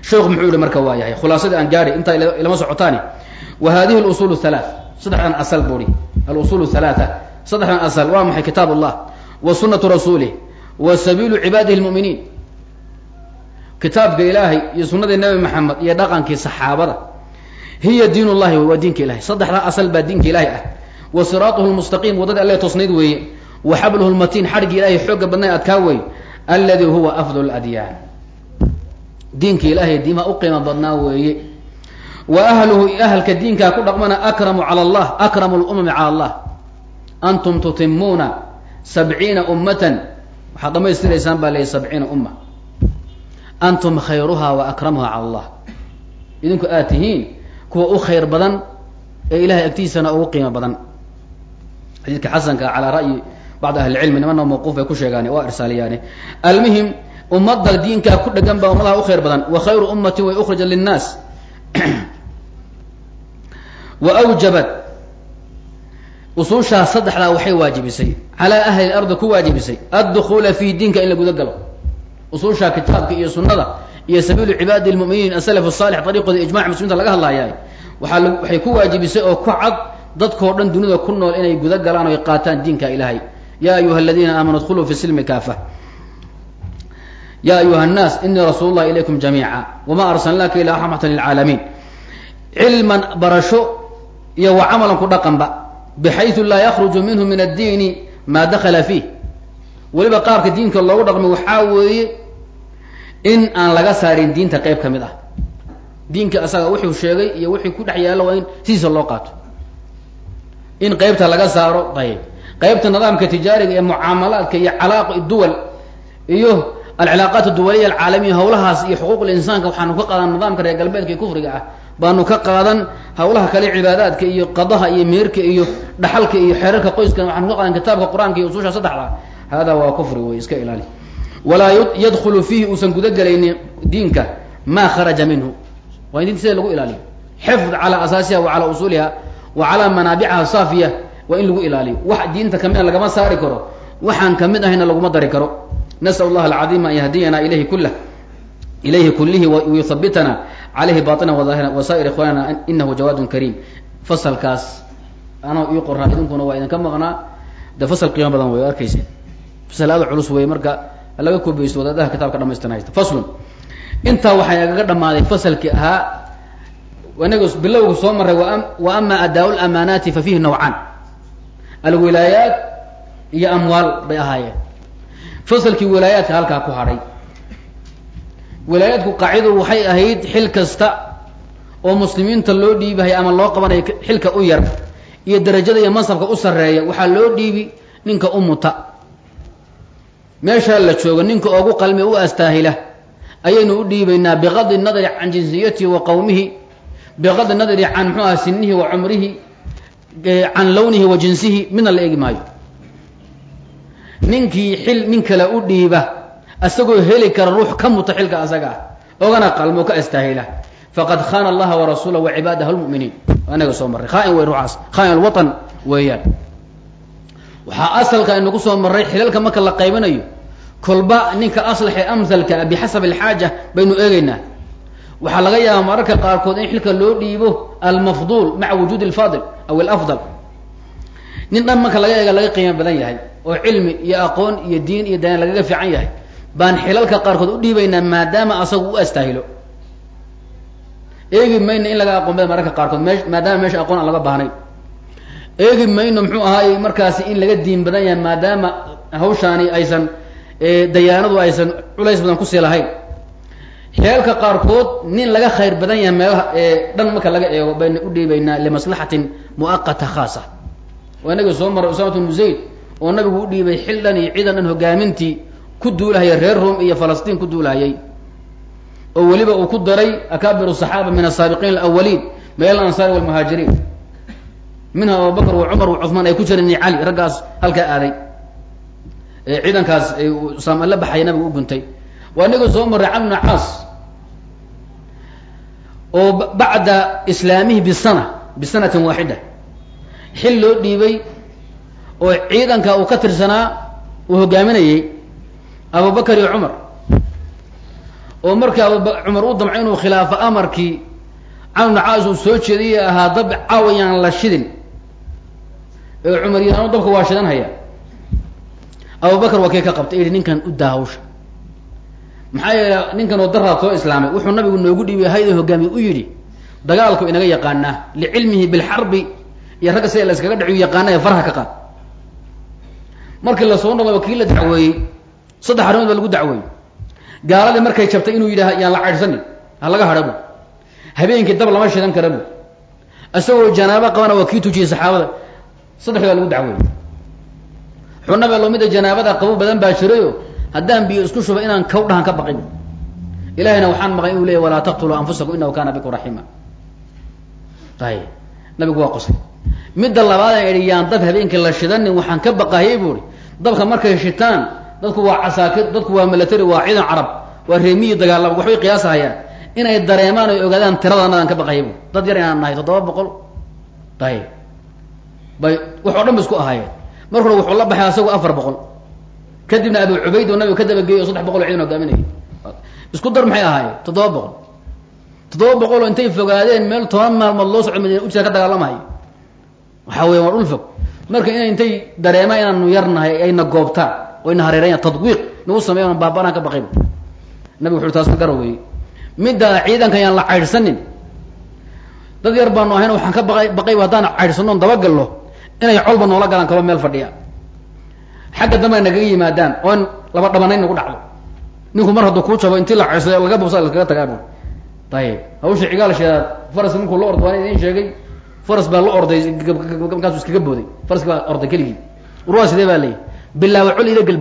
sheekhu muxuu marka waa yahay aan gaadhi intaa ilama socotaani wa hadihi اlusul halaa saddexdan asal buri. Alusul halaaa saddexdan asal. Waa maxay kitaab allah wa sunatu rasuulih wa sabiilu cibaadihi lmuminiin kitaabka ilaahay iyo sunadii nabi maxamed iyo dhaqankii saxaabada hiya diin llahi waa diinka ilahay saddexdaa asal baa diinka ilahay ah wa siraatuhu lmustaqiim waddadii alle toosnayd weeye wa xabluhu lmatiin xadhigii ilahay xooga badnay adkaa weeye aladi huwa afdal adyaan diinka ilahay diimaha u qiimo badnaa weeye wa ahluhu ahalka diinkaa ku dhaqmana akramu cala allah akramu lumami cala allah. Antum tutimuuna sabciina ummatan. Waxaad dhamaystiraysaan baa leeyahy sabciina umma. Antum khayruha wa akramuha cala allah. Idinku aad tihiin kuwa u khayr badan ee ilahay agtiisana ugu qiimo badan. Xadiidka xasanka calaa ra'yi bacd ahli cilmi nimana mawquuf bay ku sheegaan waa irsaaliyaane almuhim ummadda diinkaa ku dhegan baa ummadaha u khayr badan. Wa khayru ummatin way ukhrija linnaas wa awjabat. Usuushaa saddexdaa waxay waajibisay. Calaa ahli lardi ku waajibisay. Addukuula fi diinka in la guda galo. Usuushaa kitaabka iyo sunada iyo sabiilu cibaadi lmuminiin asalaf saalix ariiqooda ijmac muslimiinta laga hadlaaya waaa waxay ku waajibisay oo ku cad dadkao dhan dunida ku nool inay guda galaan o ay qaataan diinka ilaahay. Ya ayuha aladiina aamanuu dkuluu fi silmi kaafa. Ya ayuha nnaas inii rasuul ilaykum jamiica wama arsalnaaka ilaa raxmatan lilcaalamiin cilman barasho iyo wa camalan ku dhaqanba bxayu laa yakruju minhu min addiini maa dakala fiih. Weliba qaabka diinka loogu dhaqmo waxaa weeye in aan laga saarin diinta qeyb ka mid ah. Diinka asaga wuxuu sheegay iyo wixii ku dhex yaalla waa in sidiisa loo qaato. In qeybta laga saaro ayib. Qeybta nidaamka tijaariga iyo mucaamalaadka iyo calaaq duwal iyo alcilaaqaat aduwaliya alcaalamiya hawlahaas iyo xuquuqul insaanka waxaanu ka qaadan nidaamka reer galbeedka iyo kufriga ah baanu ka qaadan hawlaha kale cibaadaadka iyo qadaha iyo meerka iyo dhaxalka iyo xeerarka qoyska waxaanu ka qaadan kitaabka qur'aanka iyo ususha saddexda hada waa kufri wey iska ilaali walaa yadkhulu fiihi uusan gudagelaynin diinka maa kharaja minhu waa in sida lagu ilaaliyo xifd calaa asaasiha wa calaa usuuliha wa calaa manaabicaha saafiya waa in lagu ilaaliyo wax diinta kamida lagama saari karo waxaan ka mid ahayna laguma dari karo nasal allah alcadiima an yahdiyana ilayhi kulah ilayhi kulihi wayuhabitana calayhi baطina wadaahira wasaa'ir ikhwanina inahu jawaadun kariim fasalkaas anoo ii qoraa idinkuna waa idinka maqnaa de fasal qiimo badan wey arkaysa fasal aada culus wey marka laga koobeysto wadaadaha kitaabka dhamaystirna haysta faslun intaa waxaa nagaga dhamaaday fasalkii ahaa inaga bilowga soo maray wa ama adaa lamaanaati fa fihi nawcaan alwilaayaat iyo amwaal bay ahaayeen fasalkii wilaayaadka halkaa ku hadhay. Wilaayaadku qaacidadu waxay ahayd xil kasta oo muslimiinta loo dhiibahay ama loo qabanayo xilka u yar iyo darajada iyo mansabka u sarreeya waxaa loo dhiibi ninka u muta. Meeshaa la joogo ninka ogu qalmi u astaahila ayaynu u dhiibaynaa biqadi nadari can jinsiyatihi wa qowmihi biqadi nadari can muxuu aha sinihi wa cumrihi can lawnihi wa jinsihi midna la eegi maayo ninkii xil nin kale u dhiiba isagoo heli kara ruux ka muta xilka asaga ah ogana qalmo ka astaahila faqad khana allaha warasuulah wa cibaadahu lmuminiin anaga soo marray. Khaain wey ruuxaas. Khaain alwatan weeyaan. Waxaa asalka aynagu soo marray xilalka marka la qaybanayo kolba ninka aslaxee amhalka ah bixasab alxaaja baynu eegeynaa waxaa laga yaabaa mararka qaarkood in xilka loo dhiibo almafduul maca wujuudi alfaadil aw alafdal. Nin dhan marka laga eega laga qiimo badan yahay oo cilmi iyo aqoon iyo diin iyo daan lagaga fiican yahay baan xilalka qaarkood u dhiibaynaa maadaama asagu u astaahilo. Eegi mayno in laga aqoon bada mararka qaarkood me maadaama meesha aqoon aan laga baahnayn. Eegi mayno muxuu ahaay markaasi in laga diin badan yahay maadaama hawshaani aysan dayaanadu aysan culays badan ku sii lahayn. Xilalka qaarkood nin laga khayr badan yahay meelaha dhan marka laga eego baynu u dhiibaynaa limaslaxatin muaqata khaasa. Waa inaga soo maray usamat bnu zayd oo nabigu u dhiibay xillan iyo ciidanan dhan hogaamintii ku duulahayay reer room iyo falastiin ku duulahayay. Oo weliba uu ku daray akaabir saxaaba min asaabiqiin alawaliin min alansaari walmuhaajiriin minha abubakr wa cumar wa cumaan ay ku jireen iyo cali raggaas halkaa aaday. Ee ciidankaas saama la baxaya nabigu u guntay. Waa nigu soo maray camr bn caas oo bacda islaamihi bisana bisanatin waaxida xil loo dhiibay oo ciidanka uu ka tirsanaa uu hogaaminayey abubakar iyo cumar. Oo markii ab cumar u damco inuu khilaafo amarkii camr bn caas uu soo jeediyay ahaa dab caawayaan la shidin. Ee cumar yaanu dabka waa shidan haya. Abubakar waa kee ka qabtay? Ihi ninkan u daa hawsha. Maxaa yeele ninkan oo daraad soo islaamay wuxuu nabigu noogu dhiibay hayda hogaamiye u yidhi dagaalku inaga yaqaanaa licilmihi bilxarbi iyo ragga sida la iskaga dhaciyu yaqaana ee farha ka qaad markii la soo noqo kii la dacweeyey saddex arrimood baa lagu dacweeyey gaaladii markay jabtay inuu yidhaah yaan la caydhsanin ha laga hadha bu habeenkii dab lama shidan kara bu isagoo janaabo qabana waa kii tujiyey saxaabada. Saddexda baa lagu dacweeyey xunaba loo mida janaabada qabo badan baa jirayo haddaan biyo isku shuba inaan kaw dhahan ka baqin. Ilahayna waxaan maqay inuu leeyay walaa taqtuluu anfusakum inahu kana bikum raxima ayib nabigu waa qosay midda labaadaan idhi yaan dab habeenkii la shidanin waxaan ka baqahayay buuhi dabka markay shitaan dadku waa casaakir dadku waa milatary waa ciidan carab waa reemiyi dagaalama waxbay qiyaasahayaan inay dareemaan ay ogaadaan tiradanadan ka baqahaya bu dad yar inaan nahay toddoba boqol. Ayib bay wax o dhan ba isku ahaayeen. Markuna wuxuu la baxay asagoo afar boqol. Kadibna abu cubayd oo nabiga ka dabageeyay o saddex boqol o ciidan hogaaminayay isku dar maxay ahaayeen? Toddoba boqol. Toddoba boqol oo intay fogaadeen meel toban maalmood loo soco madiina ujira ka dagaalamahayo waxaa weya waa dhul fog. Marka ina intay dareemaan inaanu yarnahay ayna goobtaan oo ina hareerayaan tadwiiq nagu sameeyan baabanaan ka baqayb nabigu wuxu taas ka gara weeye. Midda ciidanka yaan la caydhsanin. Dad yar baanu ahayn waxaan ka baqay baqayba haddaan caydhsano on dabagallo inay colba noola galaan kaba meel fadhiya. Xagga dambe ay nagaga yimaadaan oon laba dhabanayn nagu dhacdo. Ninku mar hadduu kuu jabo intii la caydhsado laga bubsa laskaga tagaa ayib hawsha cigaal sheedaad faraska ninkuu la ordo waan idin sheegay faras baa la orday markaasu iskaga booday. Faraski baa orday keligii. Urwaa sidee baa leeyahy bilaawa col ila gel